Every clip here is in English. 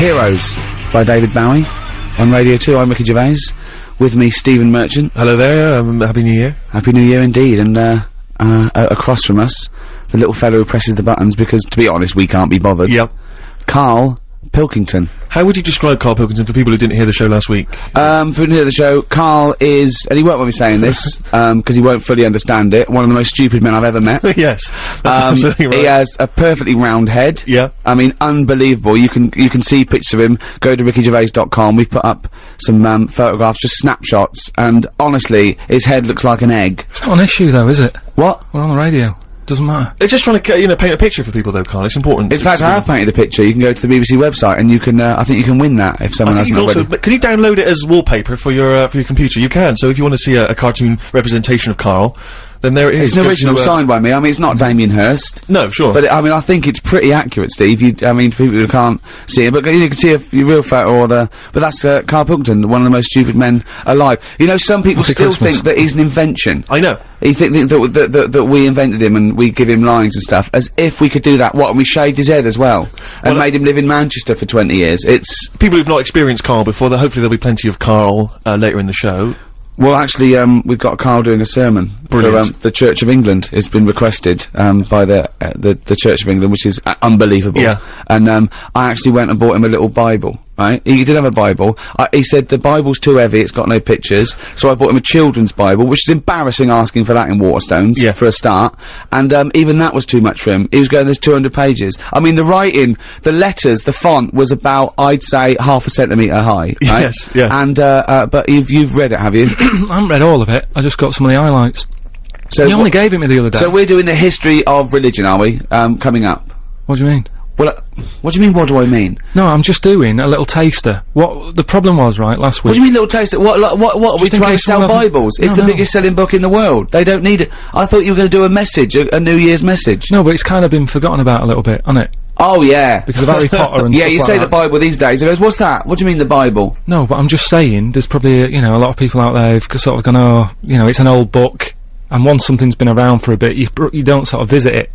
Heroes by David Bowie on Radio 2. I'm Ricky Gervais. With me, Stephen Merchant. Hello there, um, Happy New Year. Happy New Year indeed. And, uh, uh, across from us, the little fellow who presses the buttons because, to be honest, we can't be bothered. Yep. Karl Pilkington. How would you describe Karl Pilkington for people who didn't hear the show last week? Um, for the show, Karl is, and he won't want me saying this, um, because he won't fully understand it, one of the most stupid men I've ever met. yes, that's Um, absolutely right. He has a perfectly round head. Yeah. I mean, unbelievable. You can you can see pictures of him. Go to rickygervais.com. We've put up some um, photographs, just snapshots, and honestly, his head looks like an egg. It's not an issue though, is it? What? We're on the radio. Doesn't matter. They're just trying to, you know, paint a picture for people though, Karl. It's important. In fact, I have painted a picture. You can go to the BBC website, and you can. Uh, I think you can win that if someone hasn't you can also, already. but can you download it as wallpaper for your uh, for your computer? You can. So if you want to see a, a cartoon representation of Karl, then there it is. It's an original uh, signed by me. I mean, it's not Damien Hirst. No, sure. But I mean, I think it's pretty accurate, Steve. You, I mean, people who can't see it, but you can see a real photo or the. But that's uh, Karl Pilkington, one of the most stupid men alive. You know, some people Happy still Christmas. think that he's an invention. I know. He think that, that, that, that, that we invented him and we give him lines and stuff, as if we could do that. What? And we shaved his head as well, and Well, made him live in Manchester for twenty years. It's People who've not experienced Karl before, hopefully there'll be plenty of Karl uh, later in the show. Well, actually, um, we've got Karl doing a sermon. Brilliant. For, um, the Church of England has been requested um, by the, uh, the the Church of England, which is uh, unbelievable. Yeah. And um, I actually went and bought him a little Bible. Right, he didn't have a Bible. I, he said the Bible's too heavy; it's got no pictures. So I bought him a children's Bible, which is embarrassing asking for that in Waterstones Yeah. for a start. And um, even that was too much for him. He was going, "There's 200 pages." I mean, the writing, the letters, the font was about, I'd say, half a centimetre high. Right? Yes, yes. And uh, uh, but you've you've read it, have you? I haven't read all of it. I just got some of the highlights. so He only gave it me the other day. So we're doing the history of religion, are we? Um, coming up. what do you mean? Well, uh, what do you mean? What do I mean? No, I'm just doing a little taster. What the problem was, right, last week... What do you mean, little taste? What? What? What? what are we Just trying to sell Bibles? It's No, the no. biggest selling book in the world. They don't need it. I thought you were going to do a message, a, a New Year's message. No, but it's kind of been forgotten about a little bit, hasn't it? Oh yeah. Because of Harry Potter and yeah, you like say that. the Bible these days. it goes, "What's that? What do you mean the Bible?" No, but I'm just saying, there's probably, uh, you know, a lot of people out there who've sort of gone, oh, you know, it's an old book, and once something's been around for a bit, you, you don't sort of visit it.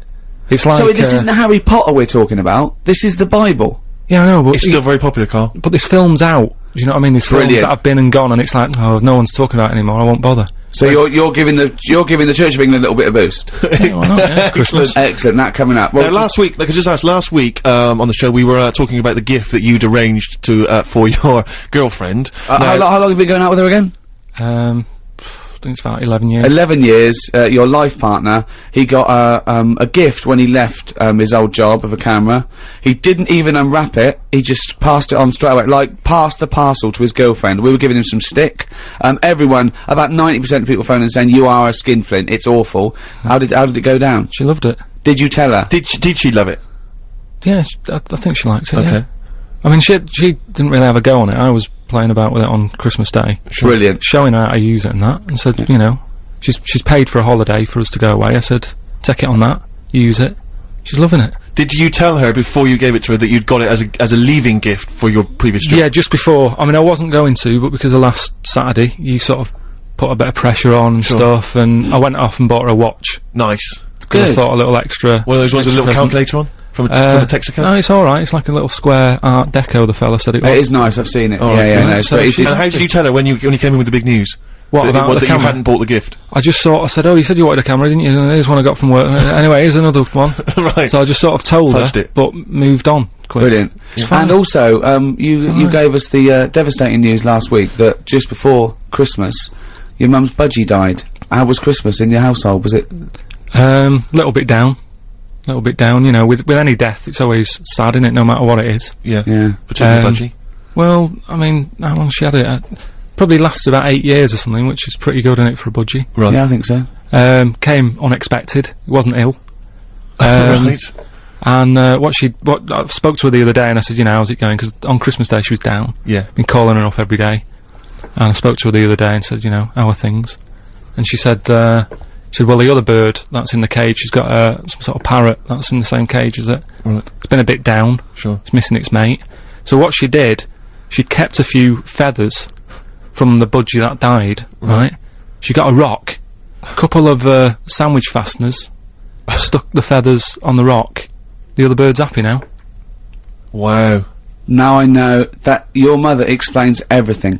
It's like, so this uh, isn't Harry Potter we're talking about. This is the Bible. yeah, I know, but, It's you- still very popular, Karl. but this film's out. Do you know what I mean? There's films Brilliant. that have been and gone, and it's like, oh, no one's talking about it anymore, I won't bother. So you're you're giving the you're giving the Church of England a little bit of boost. Yeah, not? Yeah, it's Christmas. Excellent. That coming up. Well, Now, last week, like I just asked, last week um, on the show, we were uh, talking about the gift that you'd arranged to uh, for your girlfriend. uh, how, Now- lo- how long have you been going out with her again? Um, I think it's about 11 years. 11 years, uh, your life partner, he got uh, um, a gift when he left um, his old job of a camera. He didn't even unwrap it, he just passed it on straight away, like passed the parcel to his girlfriend. We were giving him some stick. Um, everyone, about 90% of people phoning and saying, you are a skinflint, it's awful. How did, how did it go down? She loved it. Did you tell her? Did she, did she love it? Yeah, sh I, I think she likes it, Okay. yeah. I mean, she, she didn't really have a go on it. I was playing about with it on Christmas Day. Brilliant. showing her how to use it and that, and said, you know, she's she's paid for a holiday for us to go away. I said, take it on that, use it. She's loving it. Did you tell her before you gave it to her that you'd got it as a as a leaving gift for your previous job? Yeah, just before. I mean, I wasn't going to, but because of last Saturday, you sort of put a bit of pressure on and Sure. stuff, and I went off and bought her a watch. Nice. 'cause I Good. thought a little extra. One of those ones with a little present. calculator on from a, Uh, from a Texaco. No, it's all right. It's like a little square Art Deco. The fella said it was. It is nice, I've seen it. Oh, yeah, okay. yeah, no, So it's very- and how did you tell her when you when you came in with the big news? What that, about what, the that you hadn't bought the gift? I just sort of said, "Oh, you said you wanted a camera, didn't you?" And here's one I got from work. Uh, anyway, here's another one. right. So I just sort of told Fudged her, it. but moved on. Quick. Brilliant. fine. And also, um, you you fine. gave us the uh, devastating news last week that just before Christmas, your mum's budgie died. How was Christmas in your household? Was it? Um, little bit down. Little bit down, you know, with with any death, it's always sad, isn't it, no matter what it is. yeah. Yeah. Particularly Um, budgie. Well, I mean, how long she had it? Uh, probably lasted about eight years or something, which is pretty good in it for a budgie. Right. Yeah, I think so. Um, came unexpected. Wasn't ill. Um, right. And uh, what she, what I spoke to her the other day, and I said, you know, how's it going? Because on Christmas Day she was down. Yeah. Been calling her up every day. And I spoke to her the other day and said, you know, how are things? And she said, uh, she said, well, the other bird that's in the cage, she's got uh, some sort of parrot that's in the same cage as it. Right. It's been a bit down. Sure. It's missing its mate. So what she did, she kept a few feathers from the budgie that died, right? She got a rock, a couple of uh, sandwich fasteners, stuck the feathers on the rock. The other bird's happy now. Wow. Now I know that your mother explains everything.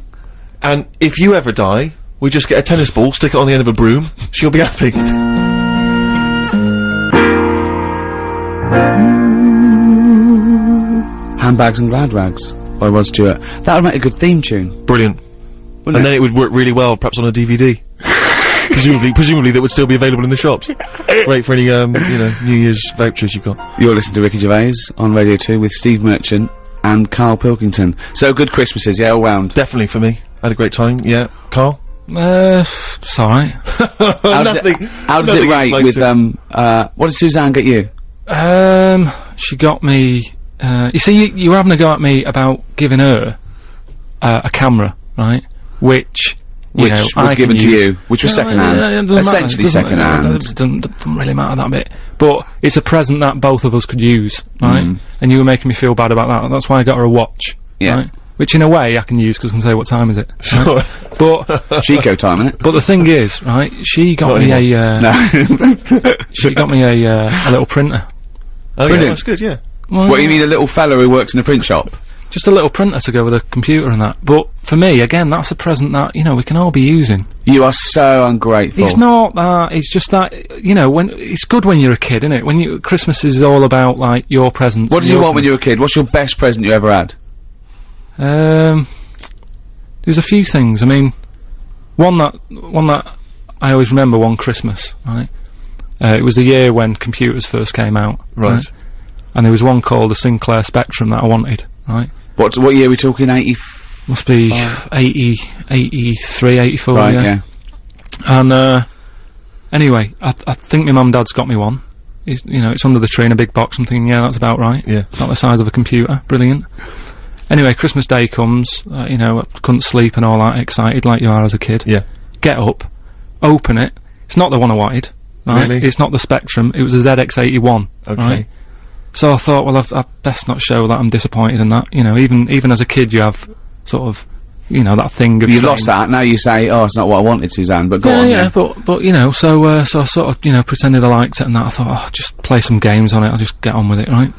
And if you ever die, we just get a tennis ball, stick it on the end of a broom, she'll be happy. Handbags and glad rags by Rod Stewart. That would make a good theme tune. Brilliant. Wouldn't and it? then it would work really well, perhaps on a DVD. presumably, presumably that would still be available in the shops. Great for any, um, you know, New Year's vouchers you've got. You're listening to Ricky Gervais on Radio 2 with Steve Merchant and Karl Pilkington. So good Christmases, yeah, all round. Definitely for me. Had a great time. Yeah, Karl. Uh, it's alright. How does nothing. it, how does it rate exciting. with, um, uh, what did Suzanne get you? Um, she got me. Uh, you see, you, you were having a go at me about giving her uh, a camera, right? Which, you Which know, was I given to use. you, which was Yeah, second hand, yeah, it doesn't matter. Essentially It doesn't- second it hand. Doesn't, doesn't really matter that bit. But it's a present that both of us could use, right? Mm. And you were making me feel bad about that. That's why I got her a watch, Yeah. right? Which in a way I can use because I can say what time is it. Sure. But Chico time, innit? but the thing is, right? She got Not me anymore. a uh, No. she got me a uh, a little printer. Oh, yeah, that's good, yeah. Well, what, you mean a little fella who works in a print shop? just a little printer to go with a computer and that. But for me, again, that's a present that you know we can all be using. You are so ungrateful. It's not that. It's just that you know when it's good when you're a kid, isn't it? When you Christmas is all about like your presents. What did you want when you were a kid? What's your best present you ever had? Um, there's a few things. I mean, one that one that I always remember one Christmas. Right. Uh, it was the year when computers first came out. Right. And there was one called the Sinclair Spectrum that I wanted. Right. What what year are we talking? Eighty. Must be 80, 83, 84. Right. yeah. Yeah. And uh, anyway, I, I think my mum and dad's got me one. It's, you know, it's under the tree in a big box. I'm thinking, yeah, that's about right. Yeah. About the size of a computer. Brilliant. Anyway, Christmas Day comes. Uh, you know, couldn't sleep and all that. Excited like you are as a kid. Yeah. Get up, open it. It's not the one I wanted. Right? Really? It's not the Spectrum. It was a ZX81. Okay. Right? So I thought, well, I've, I've best not show that I'm disappointed in that. You know, even even as a kid, you have sort of, you know, that thing of You've lost that. Now you say, "Oh, it's not what I wanted, Suzanne." But go yeah, on. yeah, but but you know, so uh, so I sort of you know pretended I liked it and that. I thought, oh, just play some games on it. I'll just get on with it, right?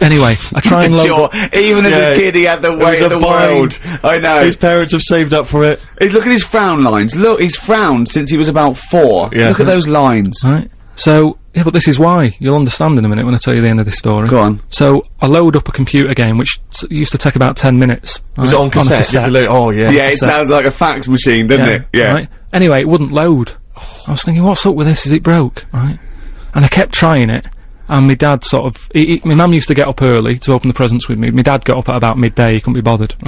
Anyway, I try and load. Sure. up- Even as Yeah, a kid, he had the weight of the world. I know. His parents have saved up for it. He's- look at his frown lines. Look, he's frowned since he was about four. Yeah. Look at those lines. Right. So yeah, but this is why you'll understand in a minute when I tell you the end of this story. Go on. So I load up a computer game which used to take about ten minutes. Was it on cassette? a cassette. Oh, yeah. Yeah, it sounds like a fax machine, doesn't it? Yeah. Right? Anyway, it wouldn't load. Oh. I was thinking, what's up with this? Is it broke? Right? And I kept trying it. And my dad sort of, he, he, my mum used to get up early to open the presents with me. My dad got up at about midday. He couldn't be bothered.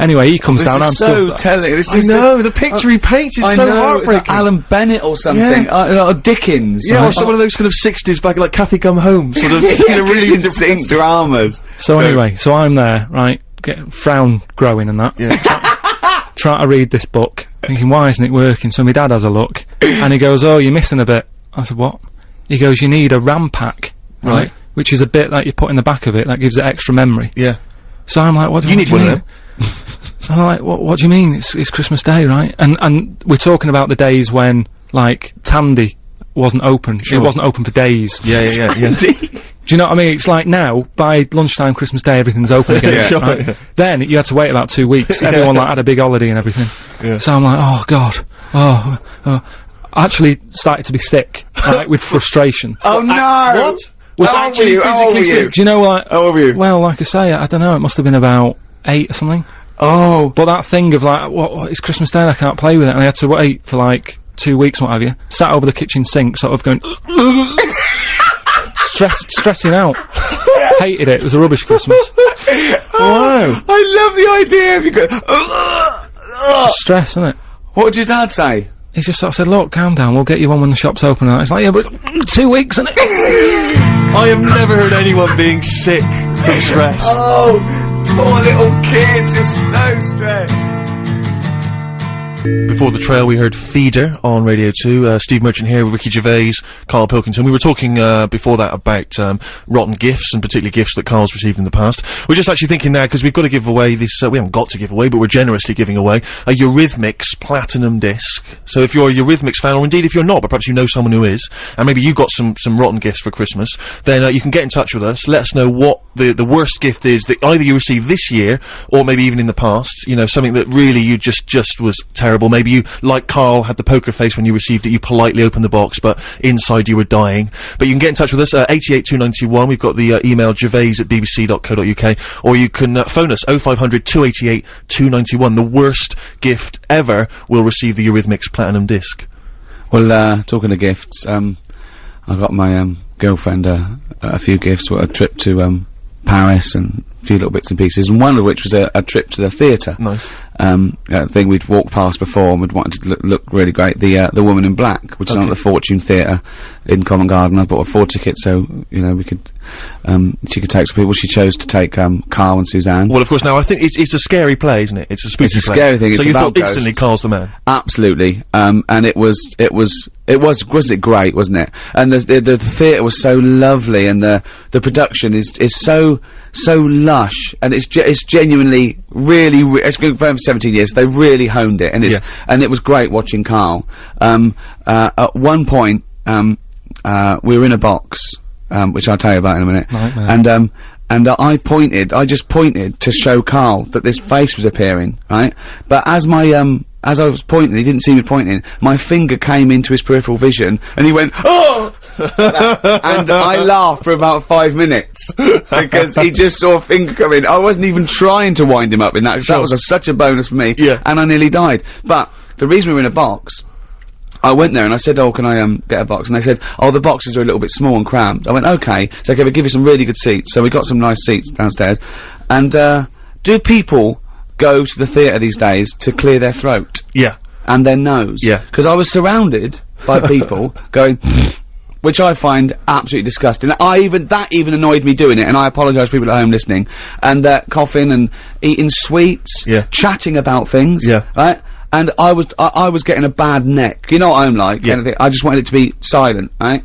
Right? anyway, he comes This down. I'm is so still. telling. This I is know, the picture he paints is I so know, heartbreaking. like Alan Bennett or something. Yeah. Uh, or Dickens. yeah, or some one of those kind of 60s back, like Cathy Come Home, sort of, you know, really sink dramas. so, anyway, so I'm there, right? Get frown growing and that. Yeah. Trying to read this book, thinking, why isn't it working? So my dad has a look, and he goes, "Oh, you're missing a bit." I said, "What?" He goes, "You need a RAM pack, right? Right. Which is a bit that you put in the back of it that gives it extra memory." Yeah. So I'm like, "What do You need do you one mean?" of them. I'm like, what, what do you mean? It's, it's Christmas Day, right? And and we're talking about the days when, like, Tandy wasn't open. Sure. It wasn't open for days. Yeah, yeah, yeah. yeah. Do you know what I mean? It's like now, by lunchtime Christmas Day, everything's open again. Yeah. Sure, right? yeah. Then you had to wait about two weeks. Everyone like had a big holiday and everything. Yeah. So I'm like, oh god, oh, oh. I actually started to be sick, right, with frustration. Oh no! What? Well, How how old were actually you? How old were physically you? Do you know what? How old were you? Well, like I say, I don't know. It must have been about eight or something. Oh. But that thing of like, what, what it's Christmas Day, and I can't play with it, and I had to wait for like two weeks, what have you. Sat over the kitchen sink, sort of going, stress, stressing out. Hated it. It was a rubbish Christmas. Wow. I love the idea of you going, "Ugh, ugh." Stress, isn't it? What did your dad say? He just sort of said, "Look, calm down. We'll get you one when the shop's open." And it's like, "Yeah, but two weeks, isn't it?" I have never heard anyone being sick from stress. Oh, poor little kid, just so stressed. Before the trail, we heard Feeder on Radio 2. Uh, Steve Merchant here with Ricky Gervais, Karl Pilkington. We were talking uh, before that about um, rotten gifts, and particularly gifts that Karl's received in the past. We're just actually thinking now, because we've got to give away this, uh, we haven't got to give away, but we're generously giving away a Eurythmics Platinum Disc. So if you're a Eurythmics fan, or indeed if you're not, but perhaps you know someone who is, and maybe you got some, some rotten gifts for Christmas, then uh, you can get in touch with us, let us know what the, the worst gift is that either you received this year, or maybe even in the past, you know, something that really you just, just was terrible. Maybe you, like Karl, had the poker face when you received it, you politely opened the box, but inside you were dying. But you can get in touch with us, uh, 88291, we've got the uh, email gervais at bbc.co.uk, or you can uh, phone us, 0500 288 291. The worst gift ever will receive the Eurythmics Platinum Disc. Well, uh, talking of gifts, um, I got my um, girlfriend a few gifts, a trip to um, Paris and few little bits and pieces, and one of which was a, a trip to the theatre. Nice. Um, a thing we'd walked past before and we'd wanted to look, look really great. The uh, the Woman in Black, which is on at the Fortune Theatre in Covent Garden. I bought a four ticket so you know we could um, she could take some people. She chose to take um, Karl and Suzanne. Well, of course, now I think it's, it's a scary play, isn't it? It's a spooky It's a play. scary thing, So it's you thought instantly ghosts. Karl's the man. Absolutely. Um, and it was, it was, it was, was it great, wasn't it? And the, the, the theatre was so lovely and the, the production is, is so, so lush and it's, ge- it's genuinely really, re- it's been going for 17 years, they really honed it and it's, Yeah. and it was great watching Karl. Um, uh, at one point, um, uh, we were in a box, um, which I'll tell you about in a minute. Nightmare. And, um, and uh, I pointed, I just pointed to show Karl that this face was appearing, right? But as my, um, as I was pointing, he didn't see me pointing, my finger came into his peripheral vision, and he went, oh! and I laughed for about five minutes, because he just saw a finger coming. I wasn't even trying to wind him up in that, 'cause that was a, such a bonus for me, Yeah. and I nearly died. But, the reason we were in a box, I went there and I said, "Oh, can I um get a box?" And they said, "Oh, the boxes are a little bit small and cramped." I went, "Okay." So okay, we'll give you some really good seats. So we got some nice seats downstairs. And uh, do people go to the theatre these days to clear their throat Yeah. and their nose? Yeah. Because I was surrounded by people going. Which I find absolutely disgusting. I even that even annoyed me doing it, and I apologise to people at home listening. And uh, coughing and eating sweets, Yeah. chatting about things, Yeah. right? And I was I, I was getting a bad neck. You know what I'm like. Yeah. kind of. I just wanted it to be silent, right?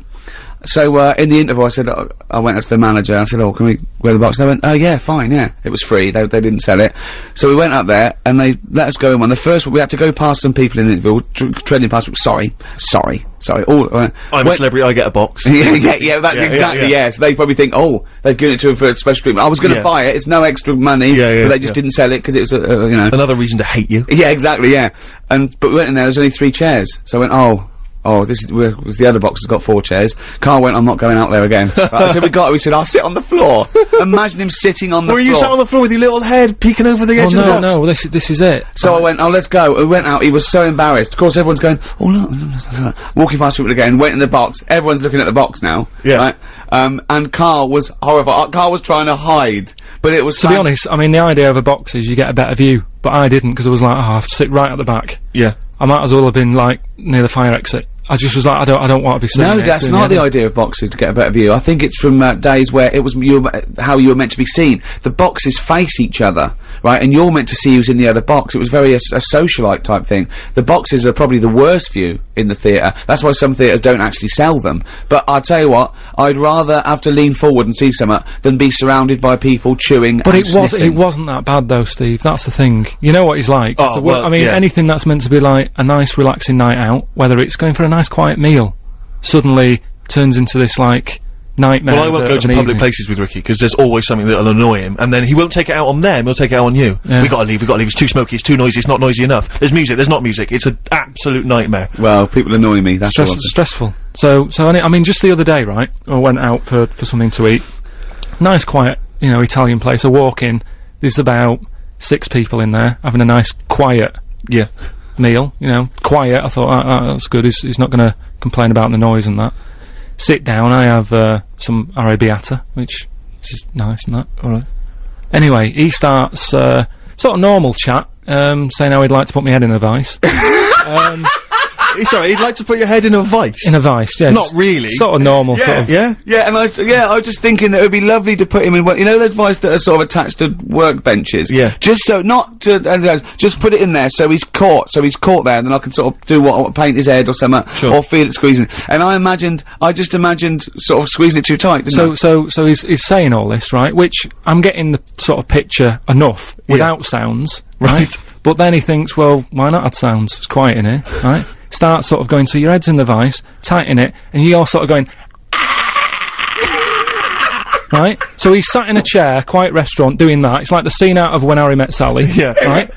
So uh, in the interval, I said uh, I went up to the manager. I said, "Oh, can we wear the box?" They went, "Oh yeah, fine, yeah." It was free. They they didn't sell it. So we went up there and they let us go in one. The first one, we had to go past some people in the interval, tr- treading past. Sorry, sorry, sorry. All uh, I'm a celebrity, I get a box. yeah, yeah, yeah, that's Yeah, exactly, yeah. yeah, So they probably think, oh, they've given it to him for a special treatment. I was gonna Yeah. buy it, it's no extra money, Yeah, yeah, but they just didn't sell it because it was, uh, uh, you know. Another reason to hate you. Yeah, exactly. Yeah, and but we went in there. There's only three chairs, so I went, oh. Oh, this is where was the other box has got four chairs. Karl went, I'm not going out there again. right, so we got, we said, I'll sit on the floor. Imagine him sitting on the Were floor. you sat on the floor with your little head peeking over the edge Oh of the no, box? no, this this is it. so I went, oh, let's go. We went out. He was so embarrassed. Of course, everyone's going, oh, look. Walking past people again, went in the box. Everyone's looking at the box now. Yeah. Right? Um, and Karl was horrified. Uh, Karl was trying to hide, but it was To be honest, I mean, the idea of a box is you get a better view, but I didn't because I was like, oh, I have to sit right at the back. Yeah. I might as well have been like near the fire exit. I just was like, I don't, I don't want to be sitting No, there that's doing not the edit. idea of boxes to get a better view. I think it's from uh, days where it was you, were- how you were meant to be seen. The boxes face each other, right? And you're meant to see who's in the other box. It was very a socialite type thing. The boxes are probably the worst view in the theatre. That's why some theatres don't actually sell them. But I'll tell you what, I'd rather have to lean forward and see something than be surrounded by people chewing. But and it was it wasn't that bad though, Steve. That's the thing. You know what he's like. Oh, It's a well, I mean, yeah. anything that's meant to be like a nice, relaxing night out, whether it's going for a nice, quiet meal, suddenly turns into this like nightmare. Well, I won't go to an public evening. places with Ricky because there's always something that'll annoy him, and then he won't take it out on them. He'll take it out on you. Yeah. We gotta leave. We gotta leave. It's too smoky. It's too noisy. It's not noisy enough. There's music. There's not music. It's an absolute nightmare. Well, people annoy me. That's Stress- all. Stressful. So, so I, I mean, just the other day, right? I went out for for something to eat. Nice, quiet, you know, Italian place. I walk in. There's about six people in there having a nice, quiet Yeah. Meal. You know, quiet. I thought ah, ah, that's good. He's, he's not going to complain about the noise and that. Sit down. I have uh, some Arrabbiata, which is nice and that. All right. Anyway, he starts uh, sort of normal chat, um, saying how he'd like to put my head in a vice. um, Sorry, he'd like to put your head in a vice. In a vice, yeah. Not really. Sort of normal, sort of. yeah. Yeah, and I, yeah, I was just thinking that it would be lovely to put him in one, you know those vice that are sort of attached to workbenches? Yeah. Just so, not to, uh, just put it in there so he's caught, so he's caught there, and then I can sort of do what, what paint his head or something, Sure. or feel it squeezing. And I imagined, I just imagined sort of squeezing it too tight, didn't So, I? so, so he's, he's saying all this, right? Which I'm getting the sort of picture enough without sounds, Right. But then he thinks, well, why not add sounds? It's quiet in here, right? Starts sort of going, so your head's in the vice, tighten it, and you're sort of going, right? So he's sat in a chair, quiet restaurant, doing that. It's like the scene out of When Harry Met Sally, Yeah. right?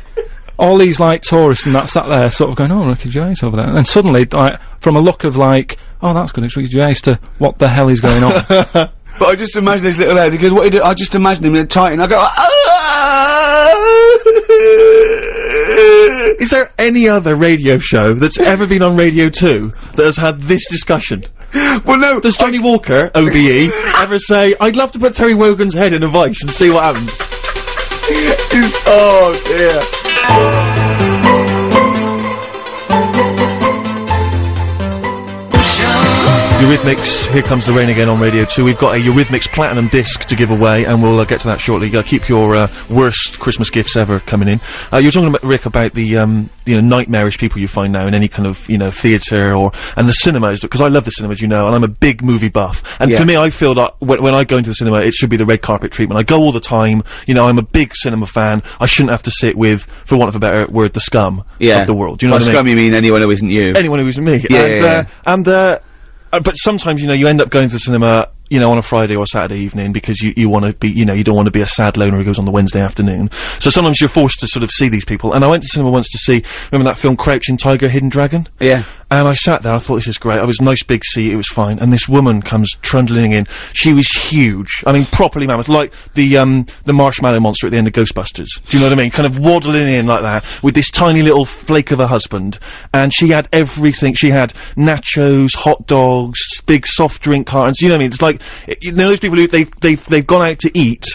All these like tourists and that sat there, sort of going, "Oh, Ricky Gervais over there," and suddenly, like, from a look of like, "Oh, that's good, it's Ricky Gervais," to "What the hell is going on?" But I just imagine his little head, because what he do, I just imagine him in a tighten, I go, "Ah!" Is there any other radio show that's ever been on Radio 2 that has had this discussion? well, no, Does Johnnie Walker, OBE, ever say, I'd love to put Terry Wogan's head in a vice and see what happens? It's- oh dear. Eurythmics, Here Comes the Rain Again on Radio 2. We've got a Eurythmics Platinum disc to give away, and we'll uh, get to that shortly. Uh, keep your uh, worst Christmas gifts ever coming in. Uh, you're talking about, Rick, about the, um, you know, nightmarish people you find now in any kind of, you know, theatre or, and the cinemas, because I love the cinemas, you know, and I'm a big movie buff. And Yeah. for me, I feel that when, when I go into the cinema, it should be the red carpet treatment. I go all the time, you know, I'm a big cinema fan. I shouldn't have to sit with, for want of a better word, the scum Yeah. of the world. Do you know By what I mean? scum you mean anyone who isn't you? anyone who isn't me. Yeah, and, yeah, uh, and, uh, but sometimes, you know, you end up going to the cinema, you know, on a Friday or Saturday evening because you, you want to be, you know, you don't want to be a sad loner who goes on the Wednesday afternoon. So sometimes you're forced to sort of see these people. And I went to cinema once to see, remember that film Crouching Tiger, Hidden Dragon? yeah. And I sat there, I thought this is great. I was a nice big seat, it was fine. And this woman comes trundling in. She was huge. I mean, properly mammoth, like the, um, the marshmallow monster at the end of Ghostbusters. Do you know what I mean? Kind of waddling in like that, with this tiny little flake of a husband. And she had everything. She had nachos, hot dogs, big soft drink cartons. You know what I mean? It's like, y- you know those people who, they've, they've, they've gone out to eat,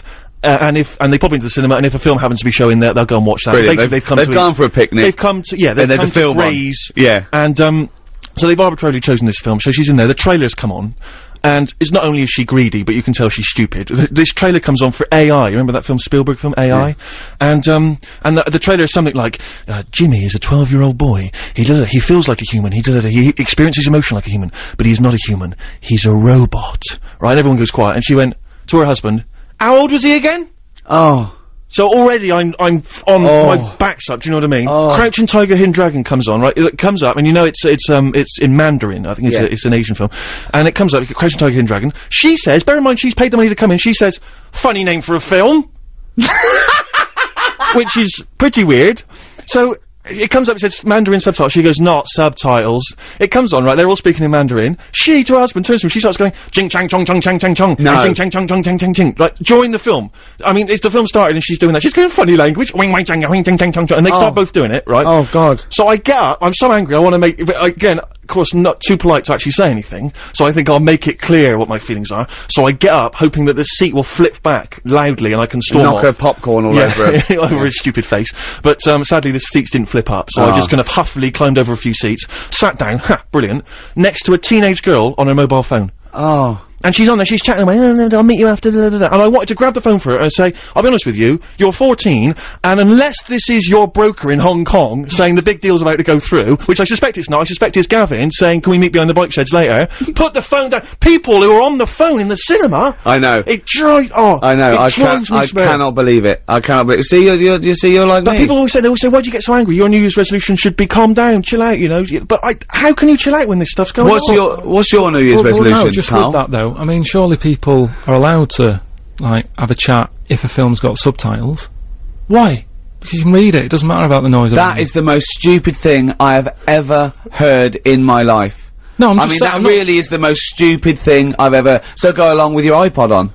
uh, and if, and they pop into the cinema, and if a film happens to be showing there, they'll go and watch that. Brilliant. They've- they've come they've to gone eat- for a picnic. They've come to, yeah, they've there's come a film to on. Yeah. And, um, so they've arbitrarily chosen this film, so she's in there, the trailer's come on, and it's not only is she greedy, but you can tell she's stupid. Th- This trailer comes on for AI, remember that film, Spielberg film, AI? And, um, and the, the trailer is something like, uh, Jimmy is a 12-year-old boy, he does it, he feels like a human, he does it, he experiences emotion like a human, but he's not a human, he's a robot. Right, everyone goes quiet, and she went to her husband, how old was he again? Oh. So already I'm I'm on Oh. my backside. Do you know what I mean? Oh. Crouching Tiger, Hidden Dragon comes on, right? It comes up, and you know it's it's um it's in Mandarin. I think it's Yeah. a, it's an Asian film, and it comes up. Crouching Tiger, Hidden Dragon. She says, bear in mind she's paid the money to come in. She says, funny name for a film, which is pretty weird. So. It comes up, it says Mandarin subtitles. She goes, not subtitles. It comes on, right? They're all speaking in Mandarin. She, to her husband, turns to him. She starts going, jing chang chong chong chang chang chong. No. Jing chang chong chong chang chang ching. Like, during the film. I mean, it's the film started and she's doing that. She's going funny language. Wing wang chang wing chang chang chong chong. And they start Oh. both doing it, right? Oh God. So I get up, I'm so angry, I want to make, but again, of course, not too polite to actually say anything, so I think I'll make it clear what my feelings are. So I get up, hoping that the seat will flip back loudly and I can storm Knock off. her popcorn all Yeah, over her. over his stupid face. But um, sadly, the seats didn't flip up, so I Ah. just kind of huffily climbed over a few seats, sat down, ha, brilliant, next to a teenage girl on her mobile phone. Oh. And she's on there, she's chatting away, "Oh, no, no, I'll meet you after, da, da, da." and I wanted to grab the phone for her and say, I'll be honest with you, you're 14, and unless this is your broker in Hong Kong saying the big deal's about to go through, which I suspect it's not, I suspect it's Gavin saying, can we meet behind the bike sheds later, put the phone down. People who are on the phone in the cinema, I know. it drives, oh, I know. I can't. me I cannot believe it. I cannot believe. it. See, you're, you're, you see, you're like But me. people always say, they always say, why do you get so angry? Your New Year's resolution should be calm down, chill out, you know. But I, how can you chill out when this stuff's going What's on? your What's your New Year's Well, well, resolution, no, just pal? with that though, I mean, surely people are allowed to, like, have a chat if a film's got subtitles. Why? Because you can read it, it doesn't matter about the noise That is the most stupid thing I have ever heard in my life. No, I'm I mean, saying, that I'm not- really is the most stupid thing I've ever. So go along with your iPod on.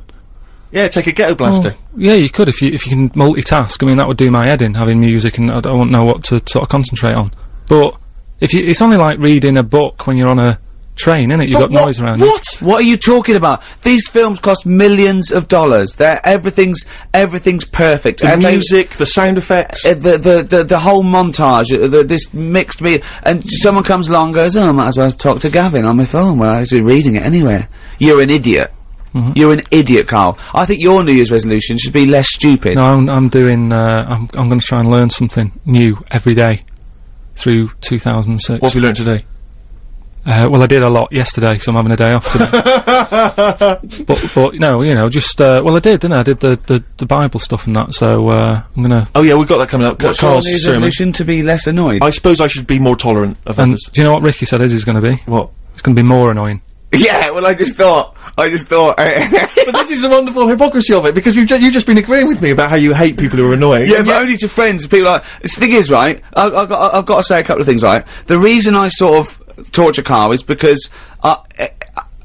Yeah, take a ghetto blaster. Well, yeah, you could if you if you can multitask. I mean, that would do my head in having music, and I don't know what to sort of concentrate on. But if you, it's only like reading a book when you're on a train, innit? You've But got what- noise around you. What? What are you talking about? These films cost millions of dollars. They're everything's everything's perfect. The And they- music, the sound effects. uh, the, the the the whole montage, uh, the, this mixed me, and someone comes along and goes, "Oh, I might as well talk to Gavin on my phone." Well, I was reading it anyway. You're an idiot. Mhm. You're an idiot, Karl. I think your New Year's resolution should be less stupid. No, I'm, I'm doing, uh, I'm, I'm gonna try and learn something new every day through 2006. what have you learned today? Uh, well, I did a lot yesterday, so I'm having a day off today. but, but, no, you know, just, uh, well, I did, didn't I? I did the, the, the Bible stuff and that, so, uh, I'm gonna, Oh yeah, we've got that coming up. What's your Karl's New resolution to be less annoyed? I suppose I should be more tolerant of and others. do you know what Ricky said his is gonna be? What? It's gonna be more annoying. yeah, well, I just thought, I just thought. but this is a wonderful hypocrisy of it because you've, ju- you've just been agreeing with me about how you hate people who are annoying. Yeah, but yet- only to friends. People like the thing is right. I, I've, got, I've got to say a couple of things. Right, the reason I sort of torture Karl is because I,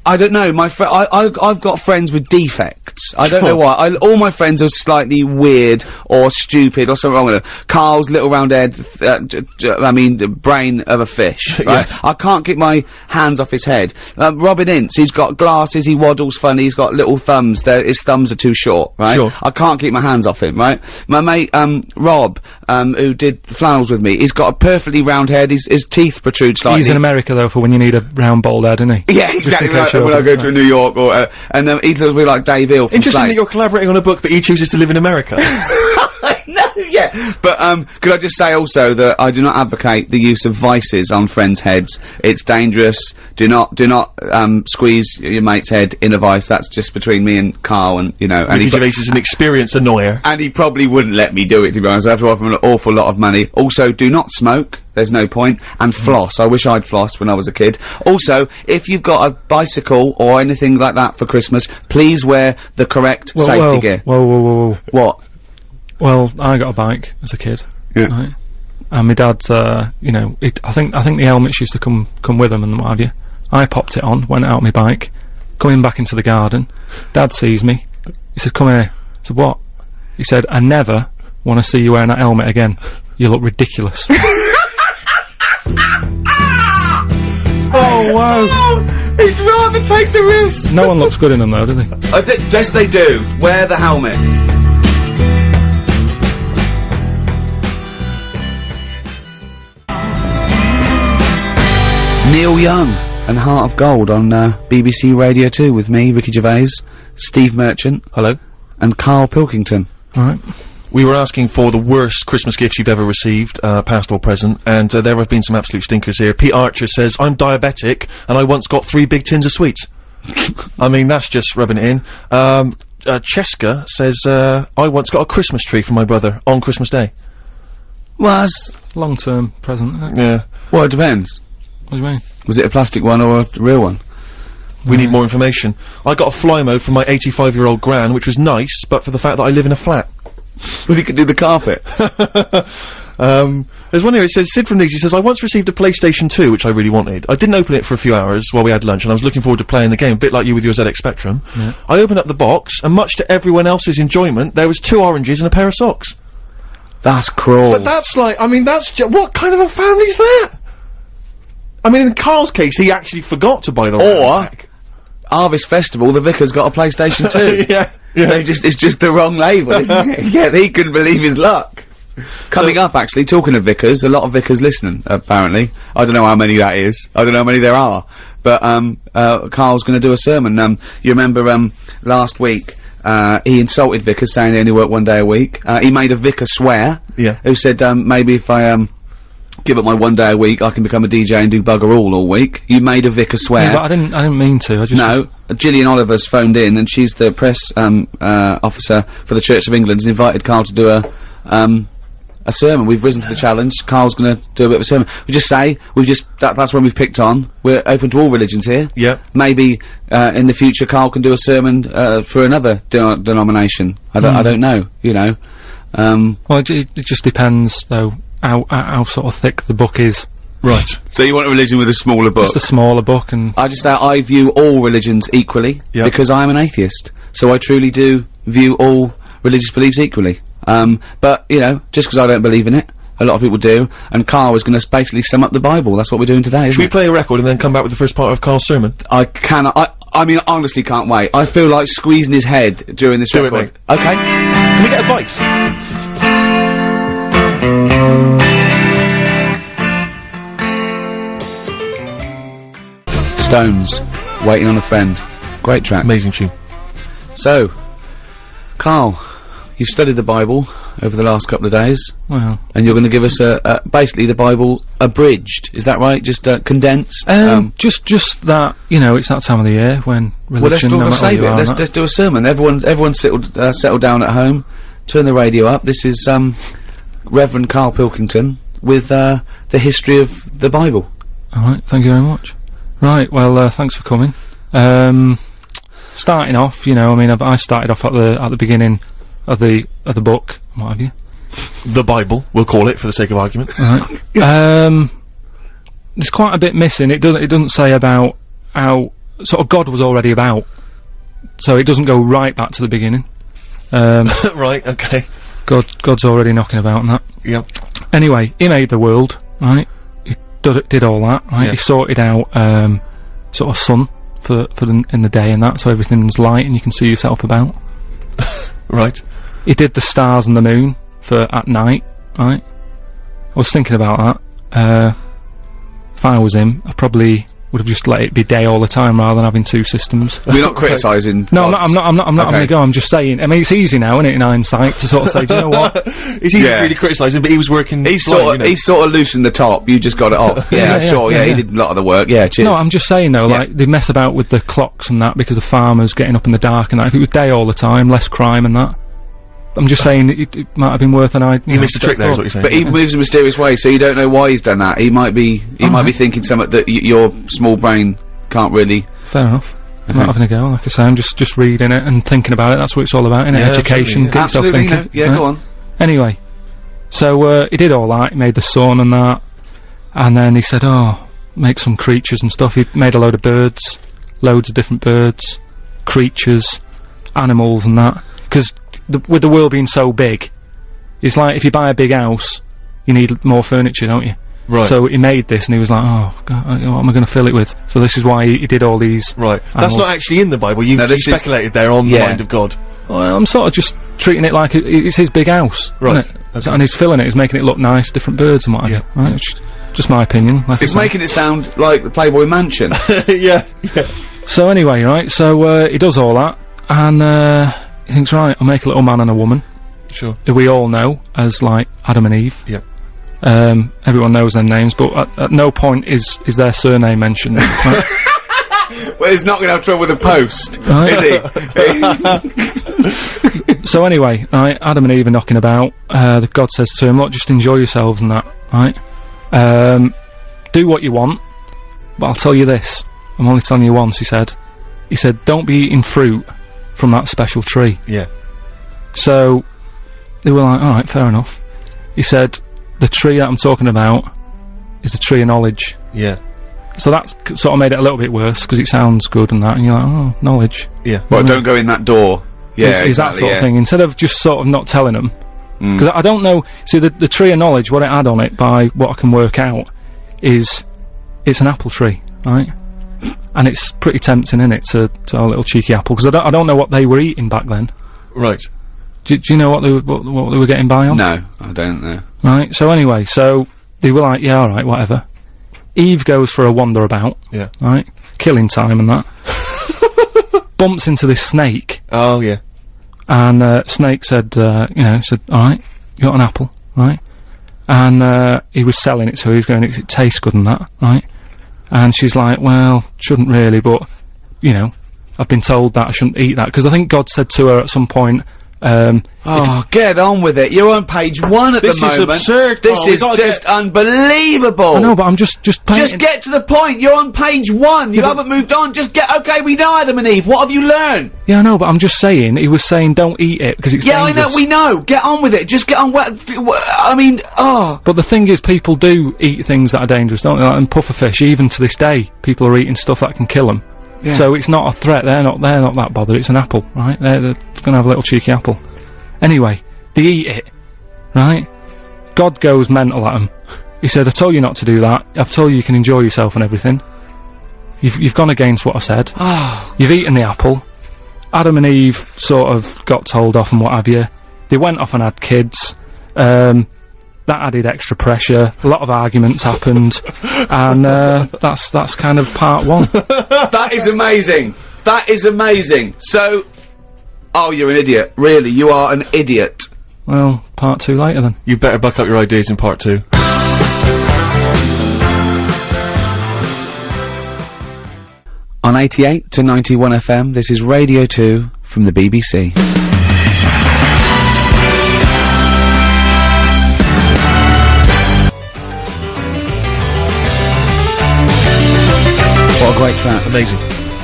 I, don't know. My fr- I, I I've got friends with defects. I don't know why. I, all my friends are slightly weird or stupid or something wrong with them. Karl's little round head. th- Uh, I mean, the brain of a fish. Right? Yes. I can't get my hands off his head. Um, Robin Ince, he's got glasses, he waddles funny, he's got little thumbs, They're- his thumbs are too short, right? Sure. I can't keep my hands off him, right? My mate, um, Rob, um, who did Flanimals with me, he's got a perfectly round head, his, his teeth protrude slightly. He's in America though for when you need a round bald head, isn't he? yeah, exactly. Right, when I go to New York, or uh, and um, he looks a bit like Dave Hill from Interesting Slade. that you're collaborating on a book, but he chooses to live in America. no, yeah. But um, could I just say also that I do not advocate the use of vices on friends' heads. It's dangerous. Do not, do not um, squeeze your mate's head in a vice. That's just between me and Karl, and you know. And Ricky Gervais is an experienced annoyer. and he probably wouldn't let me do it. To be honest, I have to offer him an awful lot of money. Also, do not smoke. There's no point. And floss. I wish I'd flossed when I was a kid. Also, if you've got a bicycle or anything like that for Christmas, please wear the correct safety gear. Whoa, whoa, whoa, whoa. What? Well, I got a bike as a kid. Yeah. Right. And my dad, uh, you know, it, I think I think the helmets used to come come with them and what have you. I popped it on, went out on my bike, coming back into the garden. Dad sees me. He said, "Come here." I said, "What?" He said, "I never want to see you wearing that helmet again. You look ridiculous." Oh wow! He'd rather take the risk. no one looks good in them though, do they? Uh, th- yes, they do. Wear the helmet. Neil Young and Heart of Gold on uh, BBC Radio 2 with me, Ricky Gervais, Steve Merchant, Hello. and Karl Pilkington. Right. We were asking for the worst Christmas gifts you've ever received, uh, past or present, and uh, there have been some absolute stinkers here. Pete Archer says, I'm diabetic, and I once got three big tins of sweets. I mean, that's just rubbing it in. Um, uh, Cheska says, uh, I once got a Christmas tree for my brother on Christmas Day. Was? Long term present. Yeah. Well, it depends. What do you mean? Was it a plastic one or a real one? We need more information. I got a Flymo from my 85 year old gran, which was nice, but for the fact that I live in a flat. Well, you could do the carpet. um, there's one here, it says, Sid from Leeds, he says, I once received a PlayStation 2, which I really wanted. I didn't open it for a few hours while we had lunch, and I was looking forward to playing the game, a bit like you with your ZX Spectrum. I opened up the box, and much to everyone else's enjoyment, there was two oranges and a pair of socks. That's cruel. But that's like, I mean, that's ju- what kind of a family's that? I mean, in Karl's case, he actually forgot to buy the Or-. Harvest Festival, the vicar's got a PlayStation 2. yeah, yeah. They just it's just the wrong label, isn't it? yeah, he couldn't believe his luck. Coming up, actually, talking of vicars, a lot of vicars listening. Apparently, I don't know how many that is. I don't know how many there are. But um, uh, Karl's going to do a sermon. Um, you remember um, last week. Uh, he insulted vicars, saying they only work one day a week. Uh, he made a vicar swear. Yeah. Who said um, maybe if I um, give up my one day a week, I can become a DJ and do bugger all all week. You made a vicar swear. Yeah, but I didn't. I didn't mean to. I just. No, Gillian Oliver's phoned in, and she's the press um, uh, officer for the Church of England. Has invited Karl to do a um, a sermon. We've risen to the challenge. Karl's going to do a bit of a sermon. We just say we just that, that's when we've picked on. We're open to all religions here. Yeah. Maybe uh, in the future, Karl can do a sermon uh, for another de- denomination. I don't. I don't know. You know. Um, Well, it, it it just depends though how, how how sort of thick the book is. Right. so you want a religion with a smaller book? Just a smaller book, and I just say I view all religions equally Yep. because I am an atheist. So I truly do view all religious beliefs equally. Um, but you know, just because I don't believe in it a lot of people do, and Karl was going to basically sum up the Bible. That's what we're doing today, Should we it? play a record and then come back with the first part of Karl's sermon? I cannot. I, I mean, honestly, can't wait. I feel like squeezing his head during this Do record. mate. Okay. Can we get advice? Stones, waiting on a friend. Great track. Amazing tune. So, Karl, you've studied the Bible over the last couple of days, Well, and you're going to give us a, a basically the Bible abridged. Is that right? Just uh, condensed. um, just just that you know, it's that time of the year when religion. well, let's, do, no let's save it. Let's, let's do a sermon. Everyone, everyone, settled, uh, settle down at home. Turn the radio up. This is um, Reverend Karl Pilkington with uh, the history of the Bible. All right, thank you very much. Right, well, uh, thanks for coming. Um, starting off, you know, I mean, I've, I started off at the at the beginning of the of the book, what have you? The Bible, we'll call it for the sake of argument. Right. um, there's quite a bit missing. It doesn't. It doesn't say about how sort of God was already about, so it doesn't go right back to the beginning. Um, right, okay. God, God's already knocking about and that. Yep. Anyway, he made the world, right? Did, did all that, right? Yeah. He sorted out um, sort of sun for for the, in the day and that, so everything's light and you can see yourself about. Right. He did the stars and the moon for at night, right? I was thinking about that. Uh, if I was him, I probably would have just let it be day all the time rather than having two systems. We're not criticising. No, I'm not. I'm not. I'm not. I'm not Okay. having a go. I'm just saying. I mean, it's easy now, isn't it, in hindsight, to sort of say, do you know what? it's easy Yeah. to really criticising, but he was working. He's blind, sort you of know. he's sort of loosened the top. You just got it off. Yeah, Yeah, yeah, sure. Yeah, yeah, he did a lot of the work. Yeah, cheers. No, I'm just saying though, Yeah. like they mess about with the clocks and that because of farmers getting up in the dark and that. If it was day all the time, less crime and that. I'm just saying it, it might have been worth an idea. He missed a trick there, is what you're saying. But he moves in mysterious ways, so you don't know why he's done that. He might be he might be thinking something that y- your small brain can't really. Fair enough. I'm Okay. not having a go. Like I say, I'm just just reading it and thinking about it. That's what it's all about, innit? Yeah, Education, absolutely, get yourself Absolutely, thinking. no. Yeah, right? go on. Anyway, so uh, he did all that. He made the sun and that, and then he said, "Oh, make some creatures and stuff." He made a load of birds, loads of different birds, creatures, animals, and that. Because with the world being so big, it's like if you buy a big house, you need more furniture, don't you? right. So he made this, and he was like, "Oh, God, what am I going to fill it with?" So this is why he, he did all these. right. That's not actually in the Bible. You, No, you speculated there on Yeah. the mind of God. Well, I'm sort of just treating it like it, it's his big house, Right, isn't it? So- and he's filling it, he's making it look nice, different birds and what have you. Right? It's just, just my opinion. Like It's making it sound like the Playboy Mansion. yeah. Yeah. So anyway, right, so uh, he does all that, and uh, he thinks, right, I'll make a little man and a woman, Sure. who we all know as, like, Adam and Eve. Yeah. Um, everyone knows their names, but at, at no point is, is their surname mentioned. right? well, he's not going to have trouble with the post, Right. is he? so anyway, right, Adam and Eve are knocking about. Uh, the God says to him, "Look, just enjoy yourselves and that, right? Um, do what you want, but I'll tell you this. I'm only telling you once." He said. He said, "Don't be eating fruit from that special tree." Yeah. So they were like, "All right, fair enough." He said, "The tree that I'm talking about is the tree of knowledge." Yeah. So that's sort of made it a little bit worse because it sounds good and that, and you're like, "Oh, knowledge." Yeah. well, don't go in that door. Yeah, is, is that sort yeah. of thing instead of just sort of not telling them Mm. because I don't know see the, the tree of knowledge what I add on it by what I can work out is it's an apple tree right and it's pretty tempting in it to, to a little cheeky apple because I don't, I don't know what they were eating back then Right. do, do you know what they were what, what they were getting by on No, I don't know. right so anyway so they were like yeah alright whatever Eve goes for a wander about Yeah. right killing time and that bumps into this snake Oh yeah. and uh, Snake said, uh, you know, said, all right, you got an apple, right? And uh, he was selling it, so he was going, it, it tastes good and that, right? And she's like, well, shouldn't really, but you know, I've been told that I shouldn't eat that. Because I think God said to her at some point, um, Oh, get on with it. You're on page one at This the is absurd, This. We is just unbelievable. I know, but I'm just just Just get to the point. You're on page one. You Yeah, haven't moved on. Just get. Okay, we know Adam and Eve. What have you learned? yeah, I know, but I'm just saying he was saying don't eat it because it's Yeah, dangerous. I know. We know. Get on with it. Just get on. I mean, oh. But the thing is, people do eat things that are dangerous, don't they? Like, and pufferfish, even to this day, people are eating stuff that can kill them. Yeah. So it's not a threat. They're not. They're not that bothered. It's an apple, right? They're, they're going to have a little cheeky apple. Anyway, they eat it, right? God goes mental at him. He said, I told you not to do that. I've told you you can enjoy yourself and everything. You've, you've gone against what I said. You've eaten the apple. Adam and Eve sort of got told off and what have you. They went off and had kids. Um, that added extra pressure. A lot of arguments happened, and uh, that's that's kind of part one. that is amazing. That is amazing. So, oh, you're an idiot. Really, you are an idiot. Well, part two later then. You better buck up your ideas in part two. On 88 to 91 FM, this is Radio 2 from the BBC. What a great track. Amazing.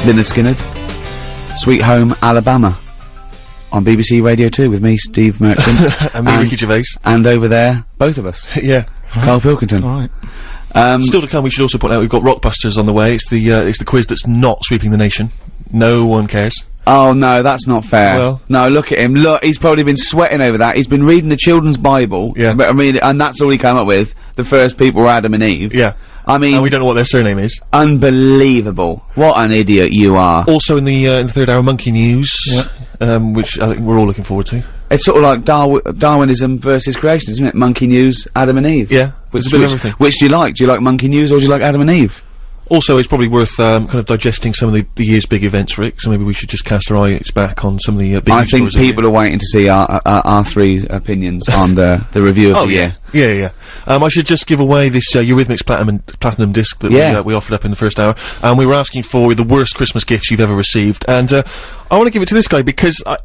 Lynyrd Skynyrd. Sweet Home, Alabama. On BBC Radio 2 with me, Steve Merchant. and me, And- Ricky Gervais. and over there, both of us. yeah. Karl Pilkington. Alright. Um, Still to come, we should also point out we've got Rockbusters on the way. It's the uh, it's the quiz that's not sweeping the nation. No one cares. Oh no, that's not fair. Well- no, look at him. Look, he's probably been sweating over that. He's been reading the children's Bible. Yeah. But I mean, and that's all he came up with. The first people were Adam and Eve. Yeah. I mean, And we don't know what their surname is. unbelievable. What an idiot you are. Also in the uh, in the third hour, Monkey News, um, which I think we're all looking forward to. It's sort of like Darwi Darwinism versus creation, isn't it? Monkey News, Adam and Eve. Yeah, Which, it's a bit of which, which do you like? Do you like Monkey News or do you like Adam and Eve? Also, it's probably worth um, kind of digesting some of the, the year's big events, Rick. So maybe we should just cast our eyes back on some of the uh, big I think people are waiting to see our, our, our three opinions on the, the review of Oh the yeah, year. yeah, yeah. Um, I should just give away this uh, Eurythmics platinum platinum disc that Yeah. we, uh, we offered up in the first hour, and we were asking for the worst Christmas gifts you've ever received, and uh, I want to give it to this guy because I.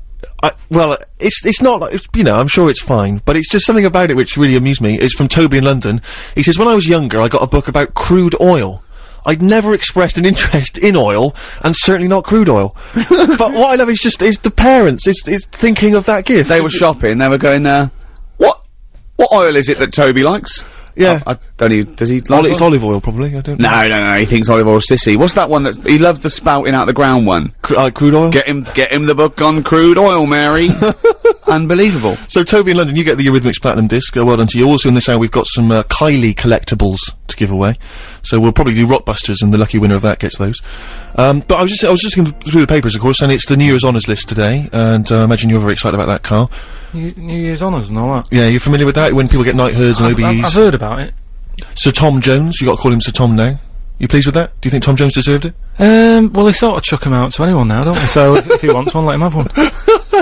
I, well, it's it's not like it's, you know I'm sure it's fine, but it's just something about it which really amused me. It's from Toby in London. He says when I was younger, I got a book about crude oil. I'd never expressed an interest in oil, and certainly not crude oil. but what I love is just is the parents. It's it's thinking of that gift. They were shopping, they were going, uh, what, what oil is it that Toby likes? yeah. I don't even, does he like it's olive oil, probably. I don't. know. No, no, no, he thinks olive oil sissy. What's that one that, he loves the spouting out the ground one. Cr- uh, crude oil. Get him, get him the book on crude oil, Mary. Unbelievable. So Toby in London, you get the Eurythmics Platinum disc. Uh, well done to you. Also in this hour, we've got some uh, Kylie collectibles to give away. So we'll probably do Rockbusters, and the lucky winner of that gets those. Um, but I was just I was just looking through the papers, of course, and it's the New Year's honours list today. And uh, I imagine you're very excited about that, Carl. New, New Year's honours and all that. Yeah, you're familiar with that when people get knighthoods and I've, I've, OBEs. I've heard about it. Sir Tom Jones, you got to call him Sir Tom now. You pleased with that? Do you think Tom Jones deserved it? Um, well, they sort of chuck him out to anyone now, don't they? So if, if he wants one, let him have one.